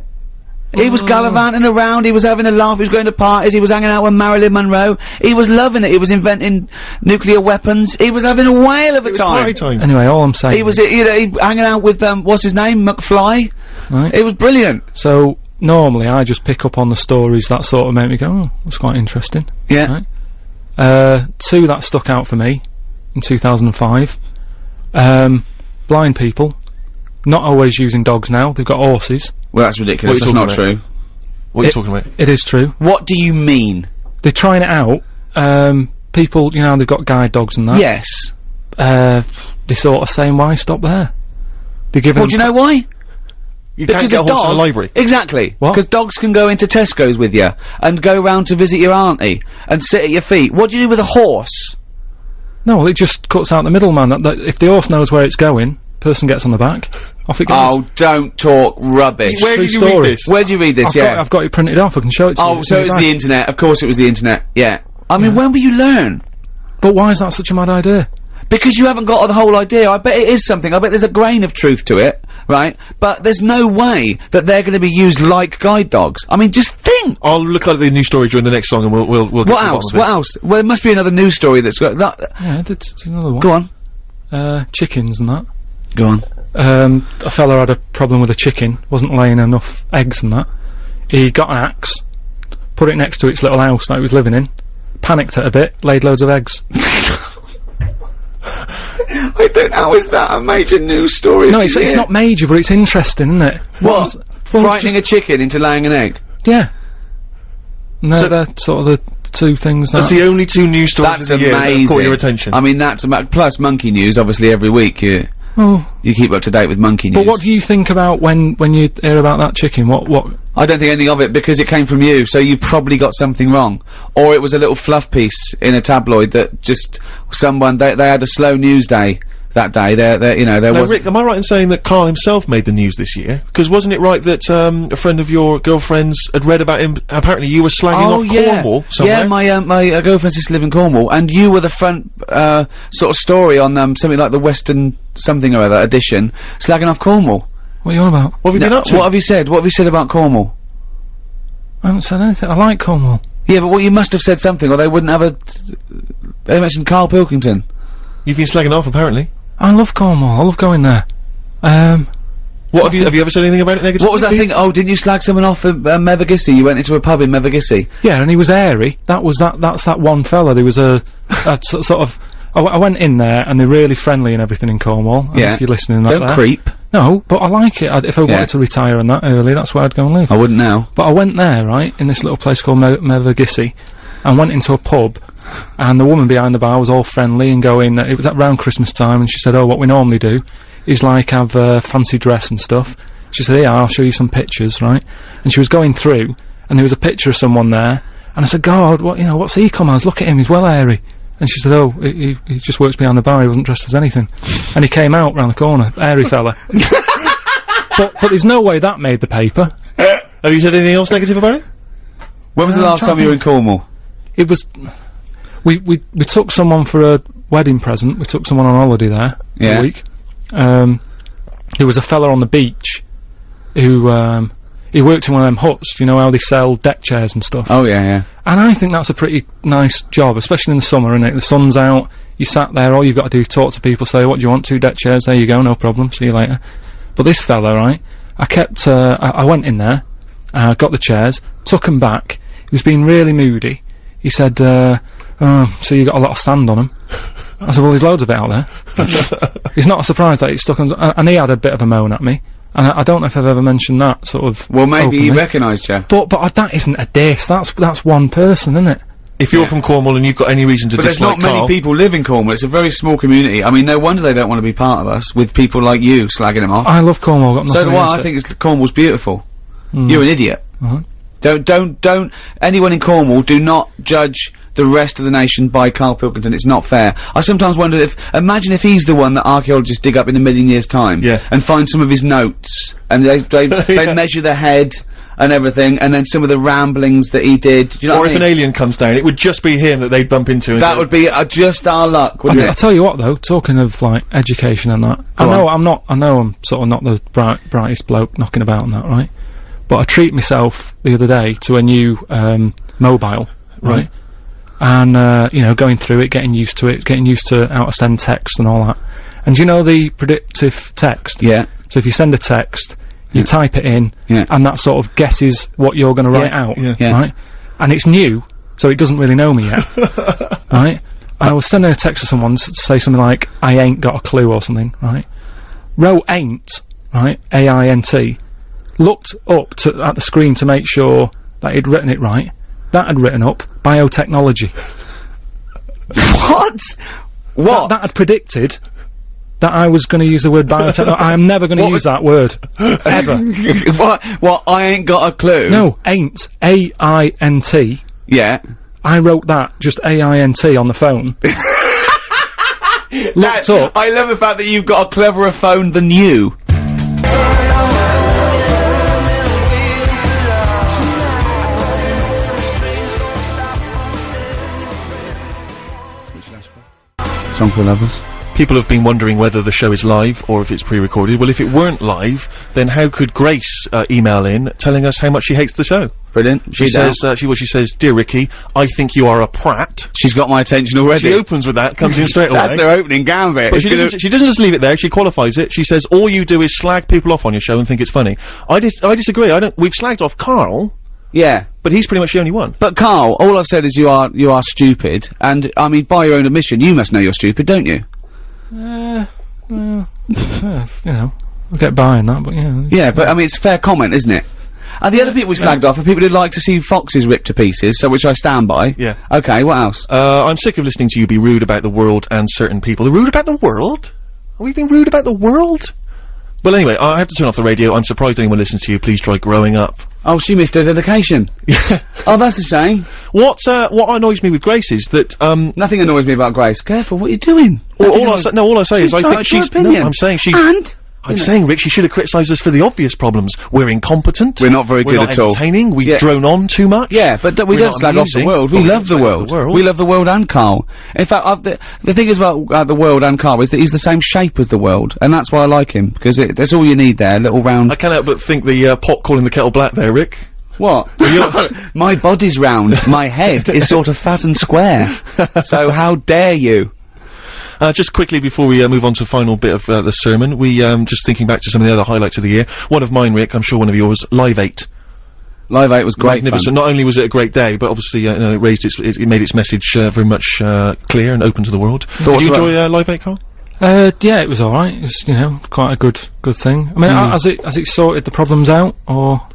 He Oh. was gallivanting around, he was having a laugh, he was going to parties, he was hanging out with Marilyn Monroe, he was loving it, he was inventing nuclear weapons, he was having a whale of a time. Party time. anyway, all I'm saying He was, you know, he hanging out with, um, what's his name, McFly? right? It was brilliant. So, normally I just pick up on the stories that sort of make me go, oh, that's quite interesting. Yeah. Right. Uh, two that stuck out for me in 2005. Um, blind people, not always using dogs now, they've got horses. Well, that's ridiculous, that's not talking true. What are you It- talking about? It is true. What do you mean? They're trying it out. Um, people, you know, they've got guide dogs and that. Yes. Uh, they're sort of saying, why stop there? They're giving Well, do you know why? You Because can't get a the horse in dog- a library. Exactly. What? Because dogs can go into Tesco's with you, and go round to visit your auntie, and sit at your feet. What do you do with a horse? No, well, it just cuts out the middleman. That, that if the horse knows where it's going, person gets on the back, off it goes. Oh, don't talk rubbish. Where True did you story. read this? Where do you read this? I've, yeah. got, I've got it printed off. I can show it to you. oh, so in it's the internet. Of course, it was the internet. Yeah. I mean, when will you learn? But why is that such a mad idea? Because you haven't got the whole idea. I bet it is something. I bet there's a grain of truth to it, right? But there's no way that they're going to be used like guide dogs. I mean, just think. I'll look at the news story during the next song and we'll, we'll, we'll get What to the else? bottom What else? Well, there must be another news story that's got that. Yeah, there's another one. Go on. Uh, chickens and that. Go on. Um, a fella had a problem with a chicken, wasn't laying enough eggs and that. He got an axe, put it next to its little house that he was living in, panicked it a bit, laid loads of eggs. I don't. How is that a major news story? No, it's, it's not major, but it's interesting, isn't it? What? was- well, Frightening a chicken into laying an egg. Yeah. No, So- they're sort of the two things that. That's the only two news stories That's of the year that amazing. caught your attention. I mean, that's plus monkey news. Obviously, every week you oh. you keep up to date with monkey news. But what do you think about when when you hear about that chicken? What what? I don't think anything of it because it came from you, so you probably got something wrong, or it was a little fluff piece in a tabloid that just someone they they had a slow news day that day. There, there, you know, there Now, was. Rick, am I right in saying that Karl himself made the news this year? Because wasn't it right that um, a friend of your girlfriend's had read about him? Apparently, you were slagging Oh off yeah, Cornwall somewhere. yeah. My uh, my uh, girlfriend used to live in Cornwall, and you were the front uh, sort of story on um, something like the Western something or other edition, slagging off Cornwall. What are you on about? what have you been up to? what have you said? What have you said about Cornwall? I haven't said anything. I like Cornwall. Yeah, but what you must have said something, or they wouldn't have a. They mentioned Karl Pilkington. You've been slagging off, apparently. I love Cornwall. I love going there. Um, What have you have you ever said anything about it negative? What was that thing? Oh, didn't you slag someone off at uh, Mevagissey? You went into a pub in Mevagissey. yeah, and he was airy. That was that. That's that one fella. There was a, a sort of. I, w- I went in there and they're really friendly and everything in Cornwall. Yeah. If you're listening, that Don't there. creep. No, but I like it. I'd, if I Yeah. wanted to retire and that early, that's where I'd go and live. I wouldn't now. But I went there, right, in this little place called Me- Mevagissey, and went into a pub, and the woman behind the bar was all friendly and going, it was at around Christmas time, and she said, oh, what we normally do is like have a fancy dress and stuff. She said, yeah, I'll show you some pictures, right? And she was going through, and there was a picture of someone there, and I said, God, what, you know, what's he come as? Look at him, he's well airy. And she said, oh, he, he- he just works behind the bar, he wasn't dressed as anything. and he came out round the corner, airy fella. but, but there's no way that made the paper. Have you said anything else negative about it? When was the Uh, I'm last time you were in Cornwall? It was we we we took someone for a wedding present. We took someone on holiday there Yeah. a week. Um, there was a fella on the beach who um, he worked in one of them huts. You know how they sell deck chairs and stuff. Oh yeah, yeah. And I think that's a pretty nice job, especially in the summer. Isn't it? The sun's out. You sat there. All you've got to do is talk to people. Say, "What do you want? Two deck chairs? There you go. No problem. See you later." But this fella, right? I kept. Uh, I, I went in there. Uh, got the chairs. Took 'em back. He was being really moody. He said, uh, "Oh, so you got a lot of sand on 'em." I said, "Well, there's loads of it out there." it's not a surprise that it's stuck on. Uh, and he had a bit of a moan at me. And I, I don't know if I've ever mentioned that sort of. Well, maybe he openly. recognised you. But but uh, that isn't a diss. That's that's one person, isn't it? If you're from Cornwall and you've got any reason to But there's dislike not many people live in Cornwall. It's a very small community. I mean, no wonder they don't want to be part of us with people like you slagging them off. I love Cornwall. Got so do I. I think it's, Cornwall's beautiful. Mm. You're an idiot. Uh-huh. Don't don't don't. Anyone in Cornwall, do not judge the rest of the nation by Karl Pilkington. It's not fair. I sometimes wonder if imagine if he's the one that archaeologists dig up in a million years' time Yeah. and find some of his notes and they they, they Yeah. measure the head and everything and then some of the ramblings that he did. Do you know or what if I an alien comes down, it would just be him that they'd bump into. that would be uh, just our luck, I, wouldn't t- I it? tell you what though, talking of like education and that, I know on. I'm not, I know I'm sort of not the bright, brightest bloke knocking about and that, right? But I treat myself the other day to a new um, mobile, right? Right. And uh, you know, going through it, getting used to it, getting used to how to send text and all that. And do you know the predictive text? Yeah. So if you send a text, you type it in, Yeah. and that sort of guesses what you're going to write out, yeah. Yeah. right? And it's new, so it doesn't really know me yet, right? And I was sending a text to someone to say something like, "I ain't got a clue" or something, right? Row ain't, right? A I N T. Looked up to at the screen to make sure that he'd written it right. That had written up biotechnology. What? What? That had predicted that I was going to use the word biotechnology. I am never going to use that word ever. what? What? I ain't got a clue. No, ain't. A I N T. Yeah. I wrote that, just A I N T on the phone. Looked That- up. I love the fact that you've got a cleverer phone than you. Song for lovers. People have been wondering whether the show is live or if it's pre-recorded. Well, if it weren't live, then how could Grace uh, email in telling us how much she hates the show? Brilliant. She says, uh, she, well, she says, Dear Ricky, I think you are a prat. she's got my attention already. She opens with that, comes in straight away. That's her opening gambit. But she doesn't, she doesn't just leave it there, she qualifies it. She says, all you do is slag people off on your show and think it's funny. I dis- I disagree. I don't, we've slagged off Karl, Yeah. But he's pretty much the only one. But Karl, all I've said is you are you are stupid, and I mean by your own admission, you must know you're stupid, don't you? Uh, well, uh, you know, I'll get by in that, but yeah. Yeah, but I mean it's a fair comment, isn't it? And the other people we slagged off are people who like to see foxes ripped to pieces, so which I stand by. Yeah. Okay, what else? Uh, I'm sick of listening to you be rude about the world and certain people. Rude about the world? Are we being rude about the world? Well, anyway, I have to turn off the radio. I'm surprised anyone listens to you. Please try growing up. Oh, she missed her dedication. oh, that's a shame. What, uh, what annoys me with Grace is that, um, Nothing annoys me about Grace. Careful, what are you doing? all, all I say, no, all I say She's is I think she's, no. I'm saying she's, And? I'm saying, Rick, you should have criticised us for the obvious problems. We're incompetent. We're not very we're good not at all. entertaining. We Yeah. drone on too much. Yeah, but we We're don't slag off the world. We we love the don't slag off world. the world. We love the world and Karl. In fact, I've the, the thing is about uh, the world and Karl is that he's the same shape as the world, and that's why I like him because it, that's all you need there. Little round. I can't help but think the uh, pot calling the kettle black there, Rick. What? my body's round. My head is sort of fat and square. so how dare you? Uh, just quickly before we uh, move on to the final bit of uh, the sermon, we um, just thinking back to some of the other highlights of the year. One of mine, Rick, I'm sure one of yours, Live 8. Live Eight was great Magnificent. fun. Not only was it a great day, but obviously uh, you know, it raised its, it, it made its message uh, very much uh, clear and open to the world. Did you enjoy uh, Live 8, Karl? Uh, yeah, it was alright. It's, you know, quite a good, good thing. I mean, uh, has it, has it sorted the problems out, or?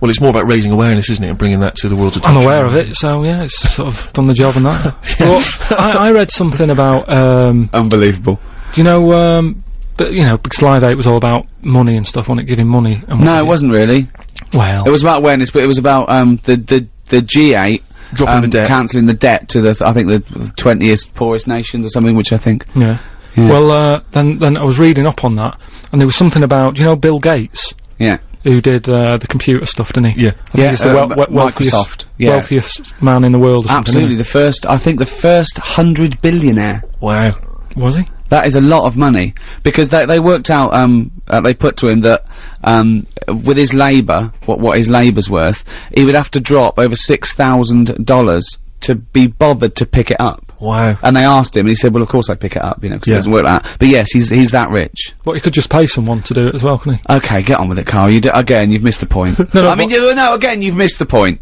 Well, it's more about raising awareness, isn't it, and bringing that to the world's attention. I'm aware of it, so yeah, it's sort of done the job on that. But I, I read something about, um, Unbelievable. do you know, um, but, you know, because Live 8 was all about money and stuff, wasn't it, giving money and No, have it wasn't really. Well, It was about awareness, but it was about um the the the G8 Dropping um, the debt. cancelling the debt to the I think the twentieth poorest nations or something, which I think. yeah. Yeah. Well, uh, then, then I was reading up on that, and there was something about, you know Bill Gates? Yeah. Who did, uh, the computer stuff, didn't he? Yeah. I Yeah, he's the uh, we- wealthiest, Microsoft, yeah. wealthiest man in the world Absolutely, the first. I think the first hundred billionaire. Wow. Was he? That is a lot of money because they they worked out. Um, uh, they put to him that um, with his labour, what what his labour's worth, he would have to drop over six thousand dollars to be bothered to pick it up. Wow. And they asked him, and he said, "Well, of course I pick it up, you know, because Yeah. it doesn't work like that." But yes, he's he's that rich. But he could just pay someone to do it as well, couldn't he? Okay, get on with it, Karl. You d- again, you've missed the point. No, no, I mean, you, no, again, you've missed the point.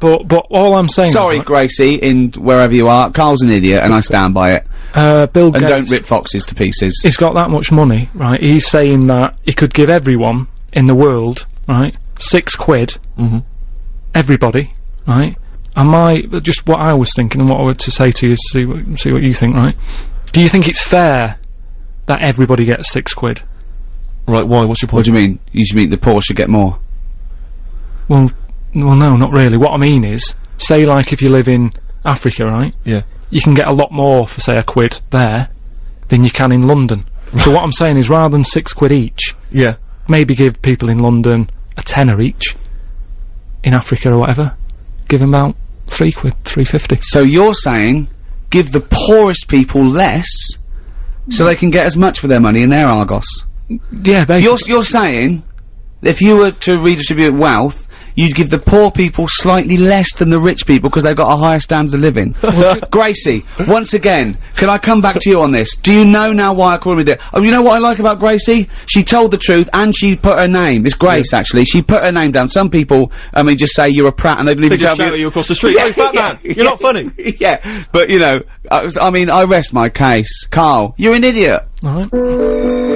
But, but all I'm saying Sorry, Gracie, in wherever you are, Karl's an idiot, and I stand by it. uh, Bill And Gates, don't rip foxes to pieces. he's got that much money, right? He's saying that he could give everyone in the world, right, six quid, Mhm. everybody, right? And I just what I was thinking and what I were to say to you, see what, see what you think, right? Do you think it's fair that everybody gets six quid? Right, why? What's your point? What do you mean? You should mean the poor should get more. Well, well, no, not really. What I mean is, say like if you live in Africa, right? Yeah. You can get a lot more for say a quid there than you can in London. so what I'm saying is, rather than six quid each, Yeah. maybe give people in London a tenner each. In Africa or whatever, give them about three quid, three fifty. So you're saying, give the poorest people less, so they can get as much for their money in their Argos. Yeah, basically. You're you're saying, if you were to redistribute wealth, you'd give the poor people slightly less than the rich people because they've got a higher standard of living. Gracie, once again, can I come back to you on this? Do you know now why I call him a dick? Oh, you know what I like about Gracie? She told the truth and she put her name. It's Grace, actually. She put her name down. Some people, I mean, just say you're a prat and they believe They you just tell shout at you across the street. "Hey, fat man, you're not funny." yeah, but you know, I, was- I mean, I rest my case. Karl, you're an idiot. Alright.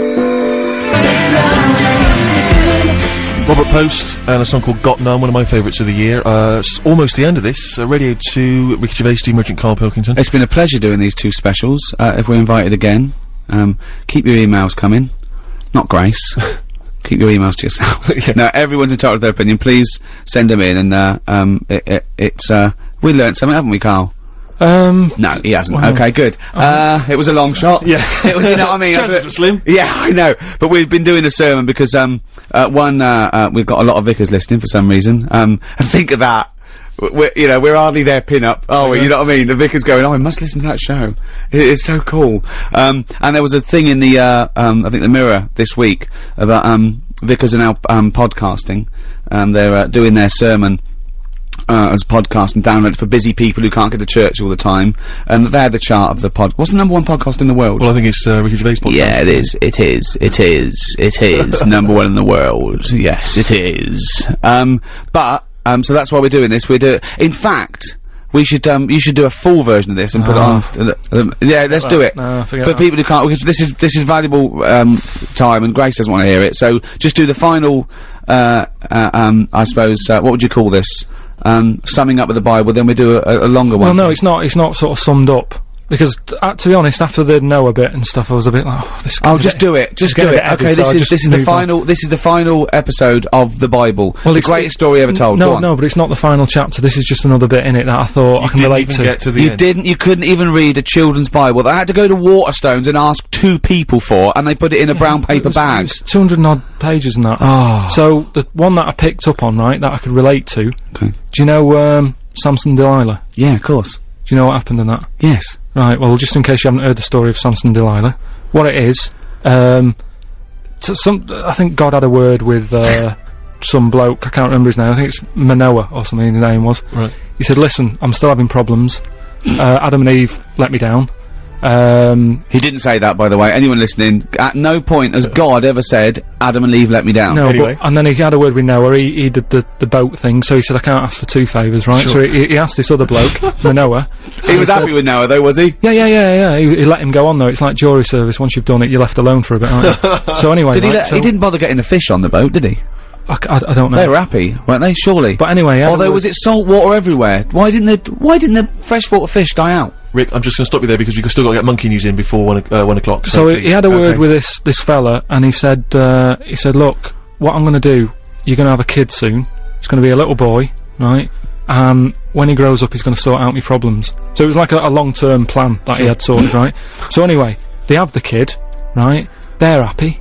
Robert Post and a song called Got None, one of my favourites of the year. Uh, almost the end of this. Uh, Radio 2, Ricky Gervais, Steve Merchant, Karl Pilkington. It's been a pleasure doing these two specials. Uh, if we're invited again, um, keep your emails coming. Not Grace. keep your emails to yourself. Now everyone's entitled to their opinion. Please send them in, and uh, um, it, it, it's uh, we learnt something, haven't we, Karl? Um, No, he hasn't. Okay, good. Uh, it was a long shot. Yeah. it was. You know what I mean? Chances were slim. Yeah, I know. But we've been doing a sermon because um, uh, one, uh, uh, we've got a lot of vicars listening for some reason. Um, and think of that. We're, you know, we're hardly their pin-up, are we? You know what I mean? The vicar's going, oh, I must listen to that show. It is so cool. Um, and there was a thing in the, uh, um, I think the Mirror this week about, um, vicars are now, um, podcasting. Um, they're, uh, doing their sermon, uh, as a podcast and download it for busy people who can't get to church all the time. And they're the chart of the pod. What's the number one podcast in the world? Well, I think it's uh, Ricky Gervais podcast. Yeah, it is. It is. It is. It is number one in the world. Yes, it is. Um, but Um, so that's why we're doing this. We do. In fact, we should um, you should do a full version of this and put Ah. it on. uh, um, yeah, let's do it. No, For that. people who can't, because this is this is valuable um, time, and Grace doesn't want to hear it. So just do the final. Uh, uh, um, I suppose uh, what would you call this? Um, summing up with the Bible. Then we do a, a longer Well, one. no, it's not. It's not sort of summed up because, t- uh, to be honest, after the Noah bit and stuff, I was a bit like, oh, this. is Oh, just do it. Just do it. Okay, this I'll is this is the move on. final. This is the final episode of the Bible. Well, the it's greatest story ever told. No, no, but it's not the final chapter. This is just another bit in it that I thought I can relate to. to You end. didn't. You couldn't even read a children's Bible. They had to go to Waterstones and ask two people for, and they put it in a brown paper was- bag. 200 odd pages and that. Oh. So the one that I picked up on, right, that I could relate to. Okay. Do you know um, Samson Delilah? Yeah, of course. Do you know what happened in that? Yes. Right. Well, just in case you haven't heard the story of Samson and Delilah, what it is, um, some I think God had a word with uh, some bloke. I can't remember his name. I think it's Manoah or something. His name was. Right. He said, "Listen, I'm still having problems. Uh, Adam and Eve let me down. Um, He didn't say that, by the way. Anyone listening, at no point has God ever said, Adam and Eve let me down. no, Anyway. but and then he had a word with Noah. He, he did the the boat thing, so he said, "I can't ask for two favours, right?" So he, he asked this other bloke, Manoah. He was happy with Noah, though, was he? Yeah, yeah, yeah, yeah. He, he let him go on though. It's like jury service. Once you've done it, you're left alone for a bit, aren't you? so anyway, Did he right, let, so he didn't bother getting the fish on the boat, did he? I, c- I- I don't know. They were happy, weren't they? Surely. But anyway, he Although, was it salt water everywhere? Why didn't the Why didn't the freshwater fish die out? Rick, I'm just going to stop you there because we've still got to get monkey news in before one, o- uh, one o'clock. So he, he had a word with this this fella, and he said uh, he said, "Look, what I'm going to do, you're going to have a kid soon. It's going to be a little boy, right? Um, when he grows up, he's going to sort out my problems." So it was like a, a long term plan that he had sorted, right? So anyway, they have the kid, right? They're happy.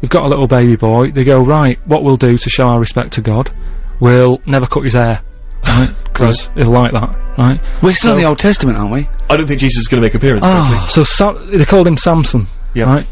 They've got a little baby boy. They go, right, what we'll do to show our respect to God, we'll never cut his hair, right? Because he'll like that, right? We're still in the Old Testament, aren't we? I don't think Jesus is going to make appearance. frankly. So Sa- they called him Samson, Yeah. right?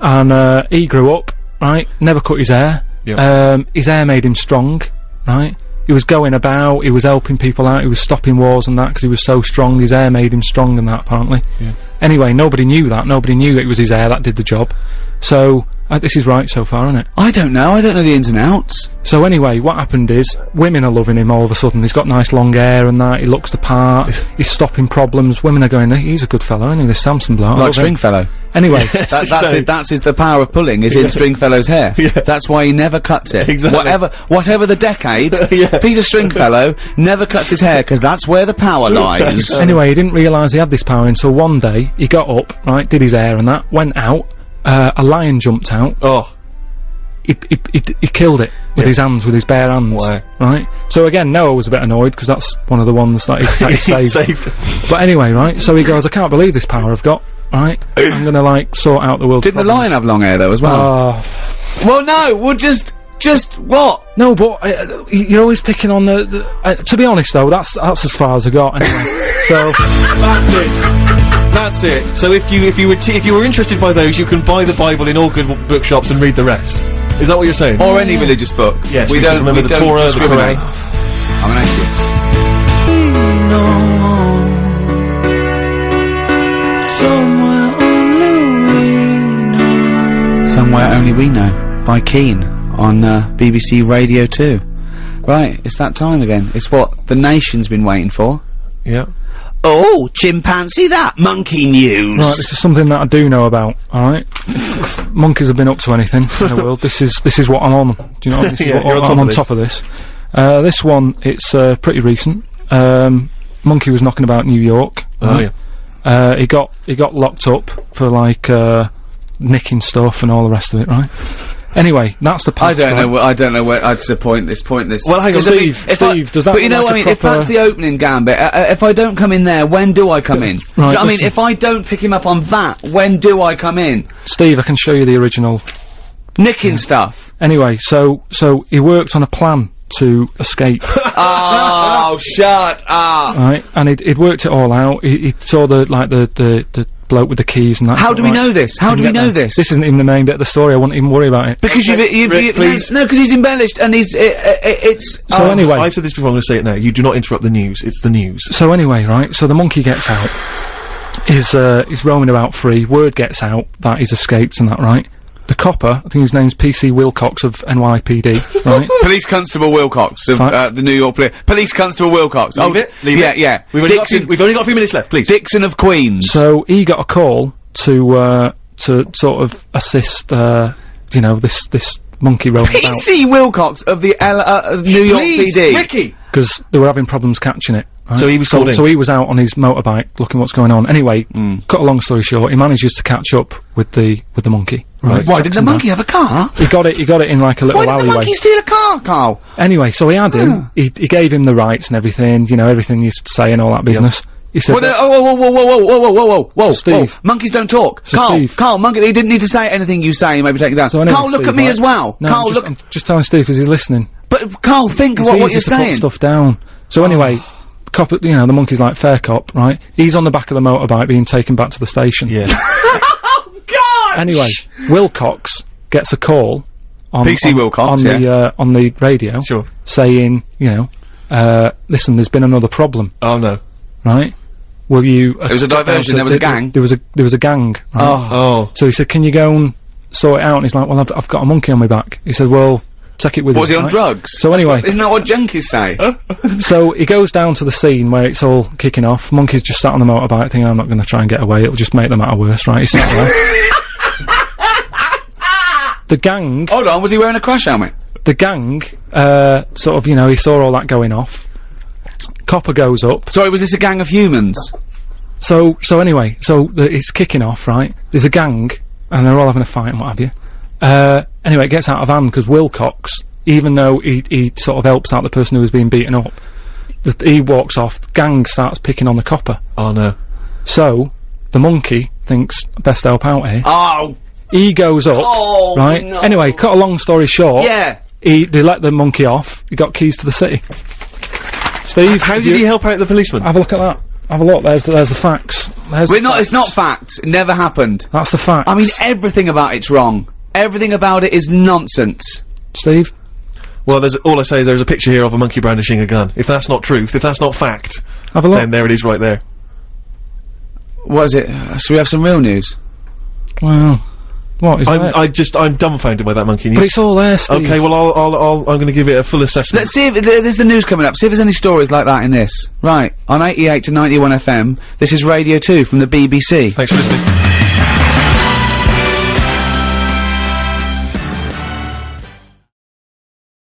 And uh, he grew up, right? Never cut his hair. Yeah. Um, his hair made him strong, right? He was going about, he was helping people out, he was stopping wars and that because he was so strong. His hair made him strong and that apparently. Yeah. Anyway, nobody knew that. Nobody knew it was his hair that did the job. So uh, this is right so far, isn't it? I don't know. I don't know the ins and outs. So anyway, what happened is women are loving him all of a sudden. He's got nice long hair and that. He looks the part. he's stopping problems. Women are going, he's a good fellow, isn't he? This Samson bloke. I Like love him." Stringfellow. Anyway, That, that's So- it. That's his, the power of pulling is in Stringfellow's hair. Yeah. That's why he never cuts it. Exactly. Whatever, whatever the decade, Yeah. Peter Stringfellow never cuts his hair because that's where the power lies. anyway, he didn't realise he had this power until one day he got up, right, did his hair and that, went out, uh, a lion jumped out, Oh, he, he, he, he killed it with Yeah. his hands, with his bare hands, Wow. right? So again, Noah was a bit annoyed because that's one of the ones that he, that he saved. saved. But anyway, right, so he goes, I can't believe this power I've got, right? I'm gonna like sort out the world. Didn't the lion have long hair though as well? Oh, well, no. We'll just, just what? no, but uh, you're always picking on the. the uh, to be honest, though, that's that's as far as I got. Anyway, so That's it. That's it. So if you if you were t if you were interested by those, you can buy the Bible in all good bookshops and read the rest. Is that what you're saying? Or any religious book. Yes, we we don't can remember we the don't Torah, the discriminate. Quran. I'm an atheist. Somewhere only we know by Keane on uh, BBC Radio 2. Right, it's that time again. It's what the nation's been waiting for. Yeah. Oh, chimpanzee that monkey news. Right, this is something that I do know about. All right, if, if monkeys have been up to anything in the world, this is this is what I'm on. Do you know? This is Yeah, what you're on I'm top on of this. top of this. Uh, this one, it's uh, pretty recent. Um, monkey was knocking about New York. Oh right? yeah. Uh, he got he got locked up for like uh, nicking stuff and all the rest of it. Right. Anyway, that's the. I don't story. know. I don't know where. That's the point. This point. This. Well, hang on, Because, I mean, Steve, I- Steve, does that But you know like what I a mean. If that's the opening gambit, uh, uh, if I don't come in there, when do I come in? Do you know I mean, if I don't pick him up on that, when do I come in? Steve, I can show you the original. Nicking stuff. Anyway, so so he worked on a plan to escape. oh, shut up. right? And he'd, he'd worked it all out. He, he saw the like the, the the bloke with the keys and that. How do we right, know this? How do we know there. this? This isn't even the main bit of the story. I wouldn't even worry about it. because you've, you've, Rick, you've please. no, because he's embellished and he's, uh, uh, it's, So oh, anyway, I've said this before. I'm going to say it now. You do not interrupt the news. It's the news. so anyway, right? So the monkey gets out. He's uh, he's roaming about free. Word gets out that he's escaped and that, right? The copper, I think his name's PC Wilcox of NYPD, right? Police Constable Wilcox of uh, the New York Police. Police Constable Wilcox. Leave oh, it, leave yeah, it. yeah. We've only, got a few, we've only got a few minutes left, please. Dixon of Queens. So he got a call to uh, to sort of assist, uh, you know, this this monkey roaming about PC Wilcox of the L- uh, New York Please, PD. Ricky! because they were having problems catching it. right? So he was so, so he was out on his motorbike looking what's going on. Anyway, cut a long story short, he manages to catch up with the with the monkey. Right? Why did the him down. monkey have a car? He got it. He got it in like a little Why did the alleyway. monkey steal a car, Karl? Anyway, so he had him. He, he gave him the rights and everything. You know everything he used to say and all that business. He said, What, uh, oh, whoa, whoa, whoa, whoa, whoa, whoa, whoa, whoa, whoa, Steve. whoa. Monkeys don't talk. So Karl, Steve. Karl, monkey, he didn't need to say anything you say, maybe take it down. so anyway, Karl, look Steve, at me right? as well. No, Karl, I'm just, look, I'm just telling Steve because he's listening. but Karl, think It's what, what easy you're to put saying. stuff down. So anyway, cop, you know, the monkey's like fair cop, right? He's on the back of the motorbike being taken back to the station. Yeah. oh God! Anyway, Wilcox gets a call on PC on, Wilcox, on the uh, on the radio Sure. saying, you know, uh, listen, there's been another problem, Oh no. right? Will you? There was a get down diversion, to- there was a gang? There was a there was a gang. Right? Oh. Oh. So he said, can you go and sort it out? And he's like, well, I've, I've got a monkey on my back. He said, well, take it with What, you. was he on right? drugs? So anyway, Isn't that what junkies say? so he goes down to the scene where it's all kicking off. Monkey's just sat on the motorbike thinking, I'm not going to try and get away. It'll just make the matter worse, right? He's sat there. the gang, Hold on, was he wearing a crash helmet? the gang, uh, sort of, you know, he saw all that going off. Copper goes up. Sorry, was this a gang of humans? So, so anyway, so the, it's kicking off, right? There's a gang, and they're all having a fight and what have you. Uh, anyway, it gets out of hand because Wilcox, even though he, he sort of helps out the person who was being beaten up, the, he walks off, the gang starts picking on the copper. Oh no. So, the monkey thinks, best help out here. Oh, He goes up, Oh, right? no. Anyway, cut a long story short, yeah. he, they let the monkey off, he got keys to the city. Steve, How have did you- he help out the policeman? Have a look at that. Have a look, there's the, there's the facts. There's We're the not, it's not facts. fact. It never happened. That's the fact. I mean, everything about it's wrong. Everything about it is nonsense. Steve? Well, there's all I say is there's a picture here of a monkey brandishing a gun. If that's not truth, if that's not fact, Have a look. then there it is right there. What is it? Uh, Should we have some real news? Well, what is I'm, that? I just, I'm dumbfounded by that monkey but it's all there, Steve. Okay, well, I'll, I'll, I'll, I'm going to give it a full assessment. Let's see if th- there's the news coming up. See if there's any stories like that in this. Right, on 88 to 91 FM, this is Radio 2 from the BBC. Thanks for listening.